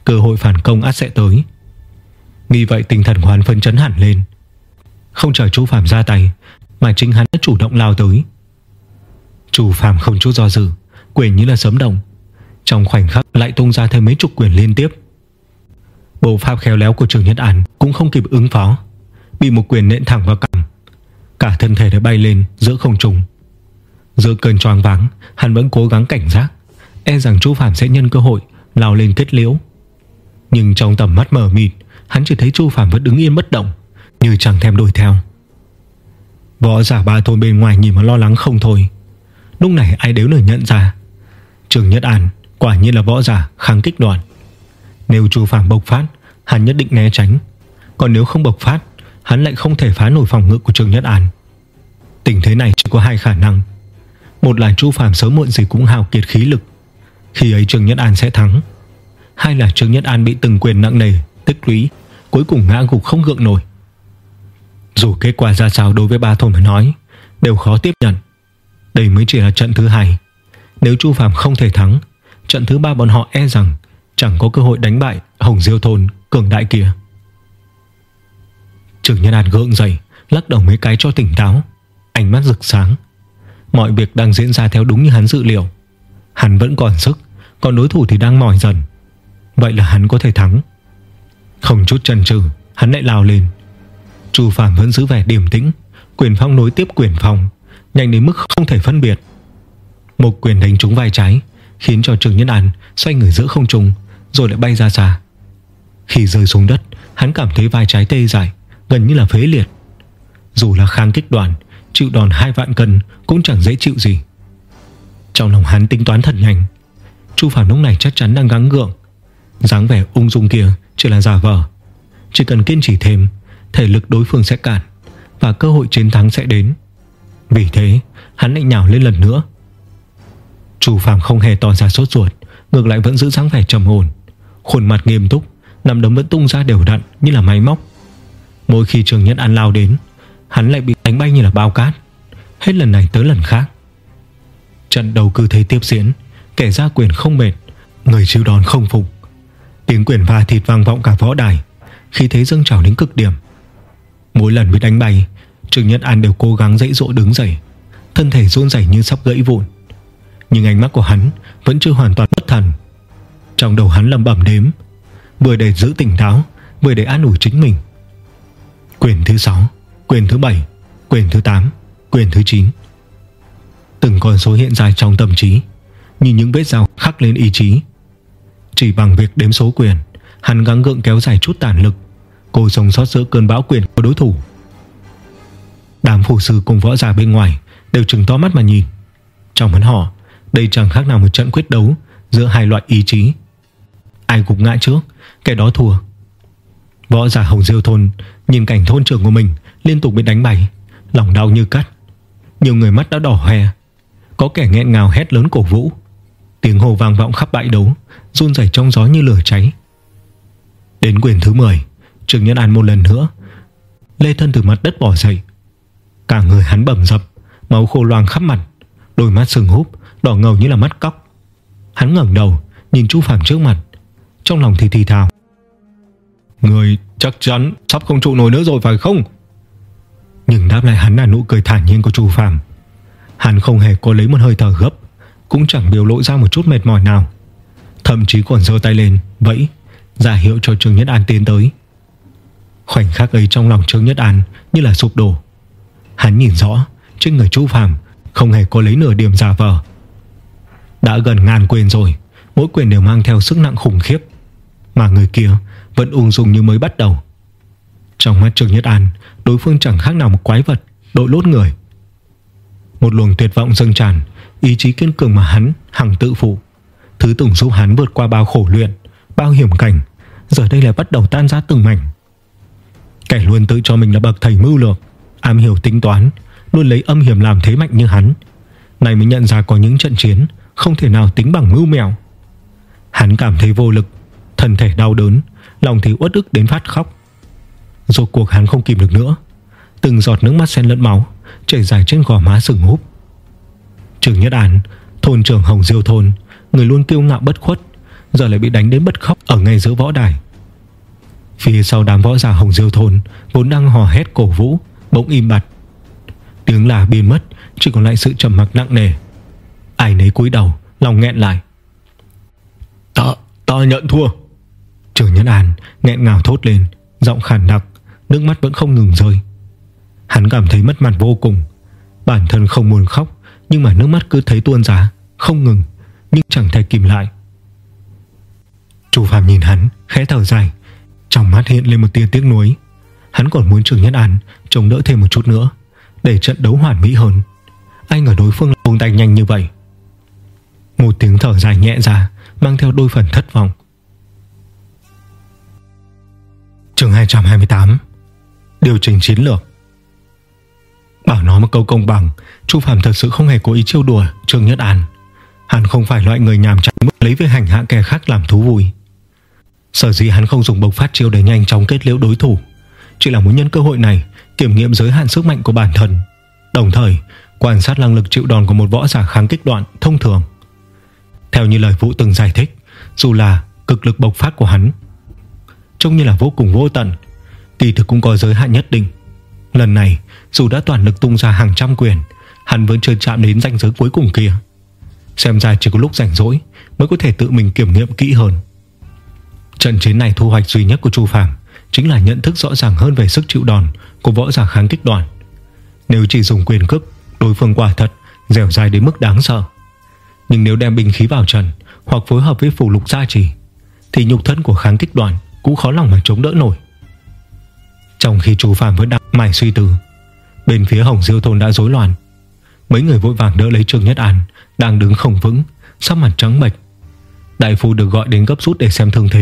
Speaker 1: Cơ hội phản công át sẽ tới. Nghĩ vậy tinh thần hoàn phân chấn hẳn lên. Không chờ Chu Phạm ra tay, Mà chính hắn đã chủ động lao tới. Chu Phạm không chút do dự Quyền như là sấm động. Trong khoảnh khắc lại tung ra thêm mấy chục quyền liên tiếp. Bộ pháp khéo léo của trường Nhất An Cũng không kịp ứng phó. Bị một quyền nện thẳng vào Cả thân thể đã bay lên giữa không trung. Giữa cơn choáng váng, Hắn vẫn cố gắng cảnh giác. E rằng Chu Phạm sẽ nhân cơ hội, Lao lên kết liễu. Nhưng trong tầm mắt mờ mịt, Hắn chỉ thấy Chu Phạm vẫn đứng yên bất động, Như chẳng thèm đuổi theo. Võ giả ba thôn bên ngoài nhìn mà lo lắng không thôi. Lúc này ai đều nở nhận ra. Trường Nhất An Quả nhiên là võ giả kháng kích đoàn Nếu Chu Phạm bộc phát, Hắn nhất định né tránh. Còn nếu không bộc phát Hắn lại không thể phá nổi phòng ngự của trương Nhất An. Tình thế này chỉ có hai khả năng. Một là Chu phàm sớm muộn gì cũng hào kiệt khí lực. Khi ấy trương Nhất An sẽ thắng. Hai là trương Nhất An bị từng quyền nặng nề, Tích lũy, Cuối cùng ngã gục không gượng nổi. Dù kết quả ra sao đối với ba thôn mà nói, Đều khó tiếp nhận. Đây mới chỉ là trận thứ hai. Nếu Chu phàm không thể thắng, Trận thứ ba bọn họ e rằng Chẳng có cơ hội đánh bại Hồng Diêu Thôn, cường đại kia. Trường Nhân An gượng dậy, Lắc đầu mấy cái cho tỉnh táo. Ánh mắt rực sáng. Mọi việc đang diễn ra theo đúng như hắn dự liệu. Hắn vẫn còn sức, Còn đối thủ thì đang mỏi dần. Vậy là hắn có thể thắng. Không chút chần chừ, Hắn lại lao lên. Chu Phạm vẫn giữ vẻ điềm tĩnh, Quyền phong nối tiếp quyền phong, Nhanh đến mức không thể phân biệt. Một quyền đánh trúng vai trái, Khiến cho Trường Nhân An xoay người giữa không trung, Rồi lại bay ra xa. Khi rơi xuống đất, Hắn cảm thấy vai trái tê dại. Gần như là phế liệt. Dù là kháng kích đoàn, Chịu đòn hai vạn cân cũng chẳng dễ chịu gì. Trong lòng hắn tính toán thật nhanh, Chu phản lúc này chắc chắn đang gắng gượng. Dáng vẻ ung dung kia Chỉ là giả vờ. Chỉ cần kiên trì thêm, Thể lực đối phương sẽ cạn Và cơ hội chiến thắng sẽ đến. Vì thế, hắn lại nhào lên lần nữa. Chu Phàm không hề tỏ ra sốt ruột, Ngược lại vẫn giữ dáng vẻ trầm ổn. Khuôn mặt nghiêm túc, Nằm đấm vẫn tung ra đều đặn như là máy móc. Mỗi khi Trường Nhất An lao đến, Hắn lại bị đánh bay như là bao cát. Hết lần này tới lần khác. Trận đầu cứ thế tiếp diễn, Kẻ ra quyền không mệt, Người chịu đòn không phục. Tiếng quyền va thịt vang vọng cả võ đài, Khi thế dâng trào đến cực điểm. Mỗi lần bị đánh bay, Trường Nhất An đều cố gắng dãy dỗ đứng dậy, Thân thể run rẩy như sắp gãy vụn. Nhưng ánh mắt của hắn Vẫn chưa hoàn toàn bất thần. Trong đầu hắn lầm bẩm đếm, Vừa để giữ tỉnh táo, Vừa để an ủi chính mình. Quyền thứ 6 Quyền thứ 7 Quyền thứ 8 Quyền thứ 9 Từng con số hiện ra trong tâm trí Như những vết dao khắc lên ý chí. Chỉ bằng việc đếm số quyền, Hắn gắng gượng kéo dài chút tàn lực Cô sống sót giữa cơn bão quyền của đối thủ. Đám phủ sư cùng võ giả bên ngoài Đều trừng to mắt mà nhìn. Trong mắt họ, Đây chẳng khác nào một trận quyết đấu Giữa hai loại ý chí. Ai gục ngã trước, Kẻ đó thua. Võ giả Hồng Diêu Thôn, Nhìn cảnh thôn trưởng của mình Liên tục bị đánh bay Lòng đau như cắt. Nhiều người mắt đã đỏ hoe, Có kẻ nghẹn ngào hét lớn cổ vũ. Tiếng hô vang vọng khắp bãi đấu, run rẩy trong gió như lửa cháy. Đến quyền thứ 10 Trường Nhân An một lần nữa, Lê thân từ mặt đất bỏ dậy. Cả người hắn bầm dập, Máu khô loang khắp mặt, Đôi mắt sưng húp, Đỏ ngầu như là mắt cóc. Hắn ngẩng đầu, Nhìn Chu Phàm trước mặt, Trong lòng thì thì thào.
Speaker 3: Người chắc chắn sắp không trụ nổi nữa rồi phải không?
Speaker 1: Nhưng đáp lại hắn là nụ cười thản nhiên của Chu Phàm. Hắn không hề có lấy một hơi thở gấp, Cũng chẳng biểu lộ ra một chút mệt mỏi nào. Thậm chí còn giơ tay lên, Vẫy ra hiệu cho Trương Nhất An tiến tới. Khoảnh khắc ấy trong lòng Trương Nhất An Như là sụp đổ. Hắn nhìn rõ, trên người Chu Phàm Không hề có lấy nửa điểm giả vờ. Đã gần ngàn quyền rồi, Mỗi quyền đều mang theo sức nặng khủng khiếp. Mà người kia vẫn ung dung như mới bắt đầu. Trong mắt Trương Nhất An, Đối phương chẳng khác nào một quái vật, Đội lốt người. Một luồng tuyệt vọng dâng tràn, Ý chí kiên cường mà hắn hằng tự phụ. Thứ từng giúp hắn vượt qua bao khổ luyện, Bao hiểm cảnh, Giờ đây lại bắt đầu tan ra từng mảnh. Kẻ luôn tự cho mình là bậc thầy mưu lược, Am hiểu tính toán, Luôn lấy âm hiểm làm thế mạnh như hắn. Này mới nhận ra có những trận chiến Không thể nào tính bằng mưu mèo Hắn cảm thấy vô lực, Thân thể đau đớn Lòng thì uất ức đến phát khóc. Rốt cuộc hắn không kìm được nữa. Từng giọt nước mắt xen lẫn máu Chảy dài trên gò má sừng húp. Trường Nhất An Thôn trưởng Hồng Diêu Thôn Người luôn kiêu ngạo bất khuất Giờ lại bị đánh đến bất khóc ở ngay giữa võ đài. Phía sau đám võ giả Hồng Diêu Thôn Vốn đang hò hét cổ vũ Bỗng im bặt. Tiếng là biến mất Chỉ còn lại sự trầm mặc nặng nề. Ai nấy cúi đầu Lòng nghẹn lại.
Speaker 3: Ta, ta nhận thua.
Speaker 1: Trường Nhân An nghẹn ngào thốt lên, Giọng khàn đặc, Nước mắt vẫn không ngừng rơi. Hắn cảm thấy mất mặt vô cùng. Bản thân không muốn khóc, Nhưng mà nước mắt cứ thấy tuôn ra, Không ngừng, Nhưng chẳng thể kìm lại. Chủ Phạm nhìn hắn, khẽ thở dài. Trong mắt hiện lên một tia tiếc nuối. Hắn còn muốn Trường Nhân An Chống đỡ thêm một chút nữa, Để trận đấu hoàn mỹ hơn. Anh ở đối phương buông tay nhanh như vậy. Một tiếng thở dài nhẹ ra, Mang theo đôi phần thất vọng. Trường 228 Điều chỉnh chiến lược. Bảo nó một câu công bằng, Chu Phạm thật sự không hề cố ý trêu đùa Trương Nhất An. Hắn không phải loại người nhàm chán lấy việc hành hạ kẻ khác làm thú vui. Sở dĩ hắn không dùng bộc phát chiêu để nhanh chóng kết liễu đối thủ, Chỉ là muốn nhân cơ hội này Kiểm nghiệm giới hạn sức mạnh của bản thân. Đồng thời, quan sát năng lực chịu đòn Của một võ giả kháng kích đoạn thông thường. Theo như lời Vũ từng giải thích, Dù là cực lực bộc phát của hắn Trông như là vô cùng vô tận. Kỳ thực cũng có giới hạn nhất định. Lần này, dù đã toàn lực tung ra hàng trăm quyền, Hắn vẫn chưa chạm đến ranh giới cuối cùng kia. Xem ra chỉ có lúc rảnh rỗi Mới có thể tự mình kiểm nghiệm kỹ hơn. Trận chiến này thu hoạch duy nhất của Chu Phạm Chính là nhận thức rõ ràng hơn về sức chịu đòn Của võ giả kháng kích đoàn. Nếu chỉ dùng quyền cước, Đối phương quả thật dẻo dài đến mức đáng sợ. Nhưng nếu đem binh khí vào trận Hoặc phối hợp với phủ lục gia trì, Thì nhục thân của kháng kích đoàn cũng khó lòng mà chống đỡ nổi. Trong khi Chu Phạm vẫn đang mải suy tư, Bên phía Hồng Diêu Thôn đã rối loạn. Mấy người vội vàng đỡ lấy Trương Nhất An, Đang đứng không vững, Sắc mặt trắng bệch. Đại phu được gọi đến gấp rút để xem thương thế.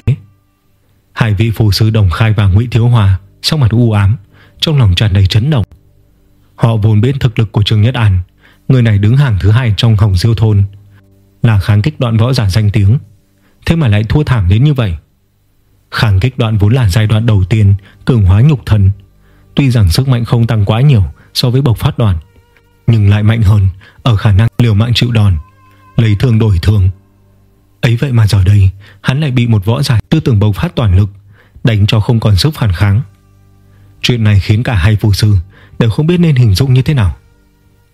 Speaker 1: Hai vị phù sứ Đồng Khai và Ngụy Thiếu Hòa, Sắc mặt u ám, Trong lòng tràn đầy chấn động. Họ vốn biết thực lực của Trương Nhất An, Người này đứng hàng thứ hai trong Hồng Diêu Thôn, Là kháng kích đoạn võ giả danh tiếng. Thế mà lại thua thảm đến như vậy. Kháng kích đoạn vốn là giai đoạn đầu tiên, Cường hóa nhục thần. Tuy rằng sức mạnh không tăng quá nhiều So với bộc phát đoạn Nhưng lại mạnh hơn Ở khả năng liều mạng chịu đòn, Lấy thương đổi thương. Ấy vậy mà giờ đây, Hắn lại bị một võ giả tư tưởng bộc phát toàn lực, Đánh cho không còn sức phản kháng. Chuyện này khiến cả hai phù sư Đều không biết nên hình dung như thế nào.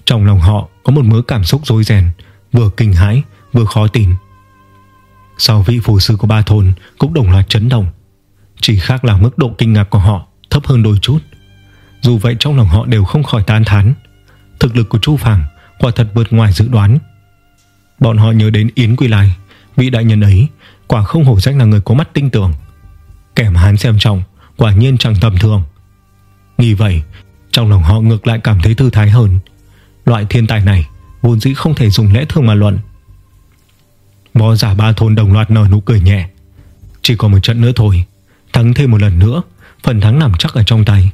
Speaker 1: Trong lòng họ có một mớ cảm xúc rối ren Vừa kinh hãi, vừa khó tin. Sau vị phù sư của ba thôn Cũng đồng loạt chấn động. Chỉ khác là mức độ kinh ngạc của họ Thấp hơn đôi chút. Dù vậy trong lòng họ đều không khỏi tán thán. Thực lực của Chu Phàm quả thật vượt ngoài dự đoán. Bọn họ nhớ đến Yến Quy Lai, Vị đại nhân ấy, Quả không hổ danh là người có mắt tinh tường. Kẻ mà hắn xem trọng Quả nhiên chẳng tầm thường. Nghĩ vậy, Trong lòng họ ngược lại cảm thấy thư thái hơn. Loại thiên tài này Vốn dĩ không thể dùng lẽ thường mà luận. Võ giả ba thôn đồng loạt nở nụ cười nhẹ. Chỉ còn một trận nữa thôi, Thắng thêm một lần nữa, Phần thắng nằm chắc ở trong tay.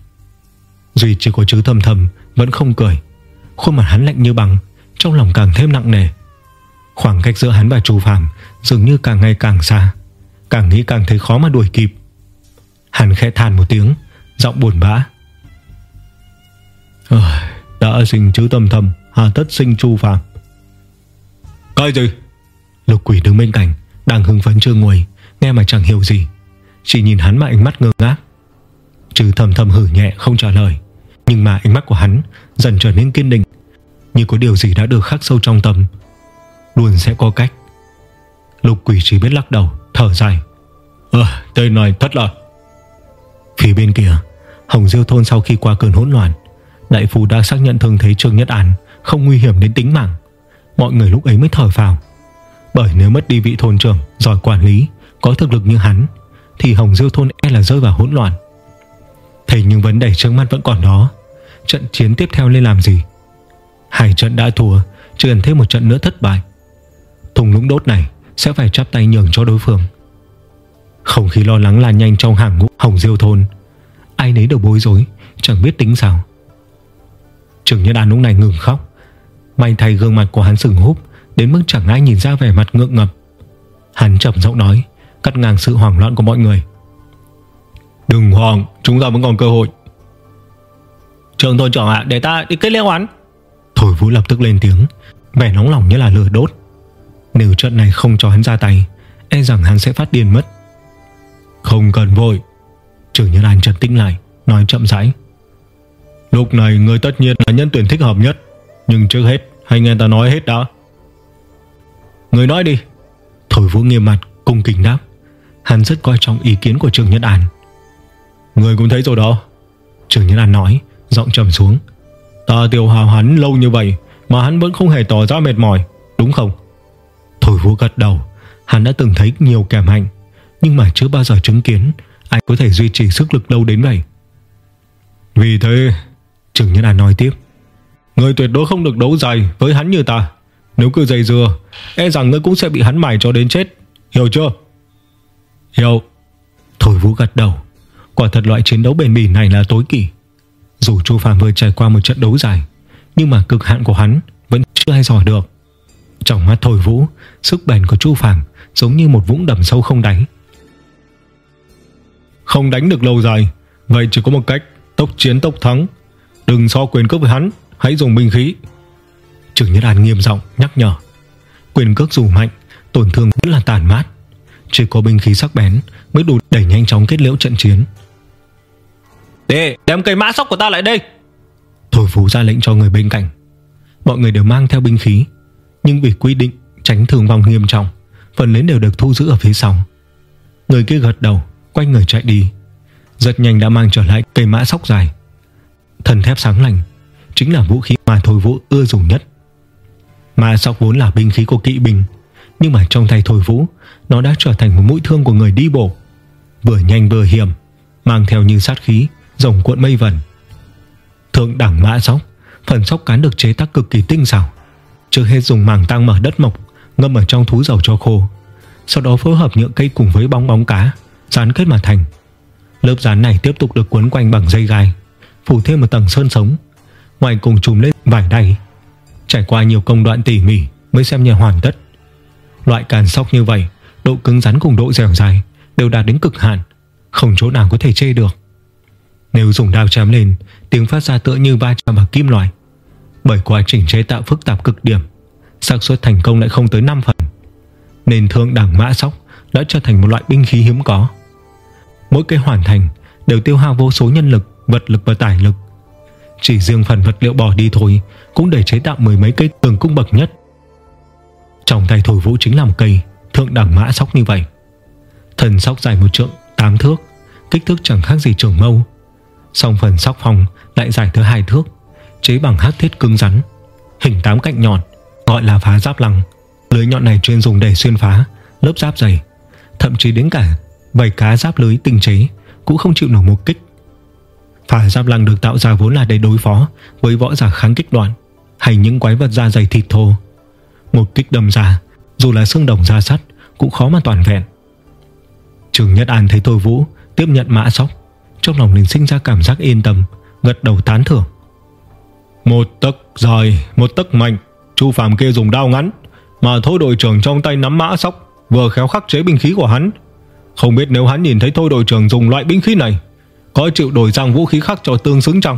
Speaker 1: Duy chỉ có chữ thầm thầm, Vẫn không cười. Khuôn mặt hắn lạnh như bằng Trong lòng càng thêm nặng nề. Khoảng cách giữa hắn và Chu Phạm Dường như càng ngày càng xa, Càng nghĩ càng thấy khó mà đuổi kịp. Hắn khẽ than một tiếng, Giọng buồn bã. Đã sinh chữ tâm thầm, Hà tất sinh Chu Phạm
Speaker 3: Cái gì?
Speaker 1: Lục quỷ đứng bên cạnh, Đang hưng phấn chưa ngồi Nghe mà chẳng hiểu gì. Chỉ nhìn hắn mà ánh mắt ngơ ngác. Trừ thầm thầm hử nhẹ, không trả lời. Nhưng mà ánh mắt của hắn Dần trở nên kiên định. Như có điều gì đã được khắc sâu trong tâm, Luôn sẽ có cách. Lục quỷ chỉ biết lắc đầu, Thở dài. Ờ tên này thất là Phía bên kia, Hồng Diêu Thôn sau khi qua cơn hỗn loạn, Đại phu đã xác nhận thương thế Trương Nhất An, Không nguy hiểm đến tính mạng. Mọi người lúc ấy mới thở vào. Bởi nếu mất đi vị thôn trưởng, Giỏi quản lý, Có thực lực như hắn, Thì Hồng Diêu Thôn e là rơi vào hỗn loạn. Thế nhưng vấn đề trước mắt vẫn còn đó. Trận chiến tiếp theo nên làm gì? Hai trận đã thua Chỉ cần thêm một trận nữa thất bại. Thùng lũng đốt này Sẽ phải chắp tay nhường cho đối phương. Không khí lo lắng lan nhanh trong hàng ngũ Hồng Diêu Thôn. Ai nấy đều bối rối, Chẳng biết tính sao. Trường Nhân đàn lúc này ngừng khóc. May thay gương mặt của hắn sừng húp. Đến mức chẳng ai nhìn ra vẻ mặt ngượng ngập. Hắn chậm giọng nói Cắt ngang sự hoảng loạn của mọi người. Đừng hoảng Chúng ta vẫn còn cơ hội. Trường thôn trưởng ạ Để ta đi kết liên oán Thổi vũ lập tức lên tiếng Vẻ nóng lòng như là lửa đốt. Nếu trận này không cho hắn ra tay E rằng hắn sẽ phát điên mất. Không cần vội. Trường Nhân An trật tĩnh lại Nói chậm rãi. Lúc này người tất nhiên là nhân tuyển thích hợp nhất. Nhưng trước hết hãy nghe ta nói hết đã Người nói đi. Thổi vũ nghiêm mặt cung kính đáp. Hắn rất coi trọng ý kiến của Trường Nhân An. Người cũng thấy rồi đó. Trường Nhân An nói, Giọng trầm xuống. Ta tiêu hào hắn lâu như vậy Mà hắn vẫn không hề tỏ ra mệt mỏi, Đúng không? Thổi vũ gật đầu. Hắn đã từng thấy nhiều kẻ mạnh Nhưng mà chưa bao giờ chứng kiến Ai có thể duy trì sức lực lâu đến vậy. Vì thế Trường Nhân An nói tiếp. Người tuyệt đối không được đấu dài với hắn như ta. Nếu cứ dày dưa E rằng ngươi cũng sẽ bị hắn mài cho đến chết. Hiểu chưa? Hiểu. Thổi vũ gật đầu. Quả thật loại chiến đấu bền bỉ này là tối kỷ Dù Chu Phạm vừa trải qua một trận đấu dài, Nhưng mà cực hạn của hắn Vẫn chưa hay giỏi được. Trong mắt thổi vũ, Sức bền của Chu Phạm giống như một vũng đầm sâu không đáy. Không đánh được lâu dài, Vậy chỉ có một cách, Tốc chiến tốc thắng. Đừng so quyền cước với hắn, Hãy dùng binh khí. Trường Nhất An nghiêm giọng nhắc nhở. Quyền cước dù mạnh Tổn thương vẫn là tàn mát. Chỉ có binh khí sắc bén Mới đủ đẩy nhanh chóng kết liễu trận chiến. Để đem cây mã sóc của ta lại đây. Thổi phú ra lệnh cho người bên cạnh. Mọi người đều mang theo binh khí Nhưng vì quy định tránh thương vong nghiêm trọng Phần lớn đều được thu giữ ở phía sau. Người kia gật đầu Quay người chạy đi. Rất nhanh đã mang trở lại cây mã sóc dài. Thần thép sáng lành Chính là vũ khí mà Thôi Vũ ưa dùng nhất mà sóc vốn là binh khí của kỵ binh, Nhưng mà trong tay Thôi Vũ, Nó đã trở thành một mũi thương của người đi bộ. Vừa nhanh vừa hiểm, Mang theo như sát khí Rồng cuộn mây vần. Thượng đẳng mã sóc, Phần sóc cán được chế tác cực kỳ tinh xảo Trước hết dùng màng tăng mở đất mộc, Ngâm ở trong thú dầu cho khô. Sau đó phối hợp nhựa cây cùng với bóng bóng cá, Dán kết mà thành. Lớp dán này tiếp tục được quấn quanh bằng dây gai, Phủ thêm một tầng sơn sống, Ngoài cùng trùm lên vải đay. Trải qua nhiều công đoạn tỉ mỉ Mới xem như hoàn tất. Loại càn sóc như vậy, Độ cứng rắn cùng độ dẻo dài Đều đạt đến cực hạn, Không chỗ nào có thể chê được. Nếu dùng đao chém lên, Tiếng phát ra tựa như va chạm vào kim loại. Bởi quá trình chế tạo phức tạp cực điểm, xác suất thành công lại không tới 5 phần, Nên thương đẳng mã sóc Đã trở thành một loại binh khí hiếm có. Mỗi cái hoàn thành Đều tiêu hao vô số nhân lực, Vật lực và tải lực. Chỉ riêng phần vật liệu bỏ đi thôi cũng để chế tạo mười mấy cây tường cung bậc nhất. Trong tay thổi vũ chính là một cây Thượng đẳng mã sóc như vậy. Thần sóc dài một trượng, tám thước, Kích thước chẳng khác gì trường mâu. Song phần sóc phòng lại dài tới hai thước, Chế bằng hắc thiết cứng rắn, Hình tám cạnh nhọn, Gọi là phá giáp lăng. Lưới nhọn này chuyên dùng để xuyên phá, Lớp giáp dày, Thậm chí đến cả vảy cá giáp lưới tinh chế Cũng không chịu nổi một kích. Phá giáp lăng được tạo ra vốn là để đối phó Với võ giả kháng kích đoạn. Hay những quái vật da dày thịt thô. Một kích đâm ra, Dù là xương đồng da sắt, Cũng khó mà toàn vẹn. Trường Nhất An thấy Thôi Vũ Tiếp nhận mã sóc, Trong lòng liền sinh ra cảm giác yên tâm, Gật đầu tán thưởng. Một tấc dài, Một tấc mạnh, Chu Phạm kia dùng đao ngắn, Mà thôi đội trưởng trong tay nắm mã sóc, Vừa khéo khắc chế binh khí của hắn. Không biết nếu hắn nhìn thấy thôi đội trưởng dùng loại binh khí này, Có chịu đổi sang vũ khí khác cho tương xứng chăng?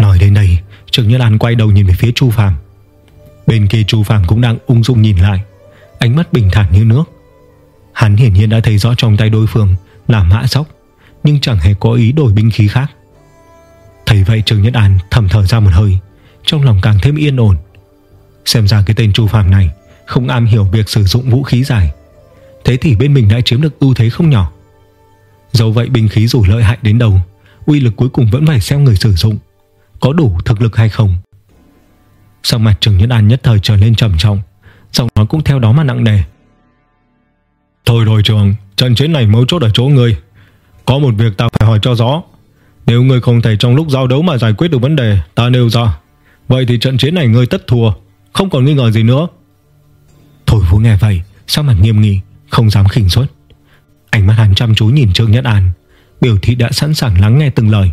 Speaker 1: Nói đến đây Trường Nhân An quay đầu nhìn về phía Chu phàm. Bên kia Chu phàm cũng đang ung dung nhìn lại, Ánh mắt bình thản như nước. Hắn hiển nhiên đã thấy rõ trong tay đối phương là mã sóc Nhưng chẳng hề có ý đổi binh khí khác. Thấy vậy, Trương Nhất An thầm thở ra một hơi, Trong lòng càng thêm yên ổn. Xem ra cái tên Chu phàm này Không am hiểu việc sử dụng vũ khí dài, Thế thì bên mình đã chiếm được ưu thế không nhỏ. Dẫu vậy binh khí dù lợi hại đến đâu, Uy lực cuối cùng vẫn phải xem người sử dụng. Có đủ thực lực hay không? Sắc mặt Trừng Nhất An nhất thời trở lên trầm trọng, Giọng nói cũng theo đó mà nặng nề.
Speaker 3: Thôi rồi trường, Trận chiến này mấu chốt ở chỗ người Có một việc ta phải hỏi cho rõ. Nếu người không thể trong lúc giao đấu mà giải quyết được vấn đề, Ta nêu ra. Vậy thì trận chiến này người tất thua, Không còn nghi ngờ gì nữa.
Speaker 1: Thôi vũ nghe vậy, sắc mặt nghiêm nghị, Không dám khinh suất Ánh mắt hắn chăm chú nhìn Trương Nhất An, Biểu thị đã sẵn sàng lắng nghe từng lời.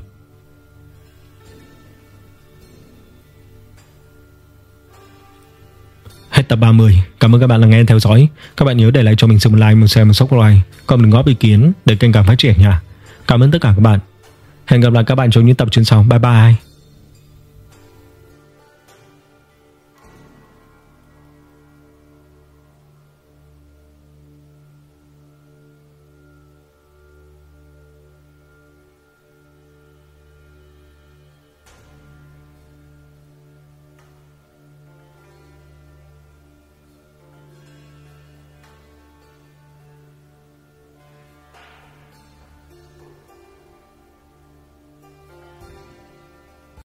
Speaker 1: Hết tập 30 Cảm ơn các bạn đã nghe theo dõi. Các bạn nhớ để lại cho mình sự like, một share, một subscribe. Còn đừng góp ý kiến để kênh cảm phát triển nha. Cảm ơn tất cả các bạn. Hẹn gặp lại các bạn trong những tập trên sau. Bye bye.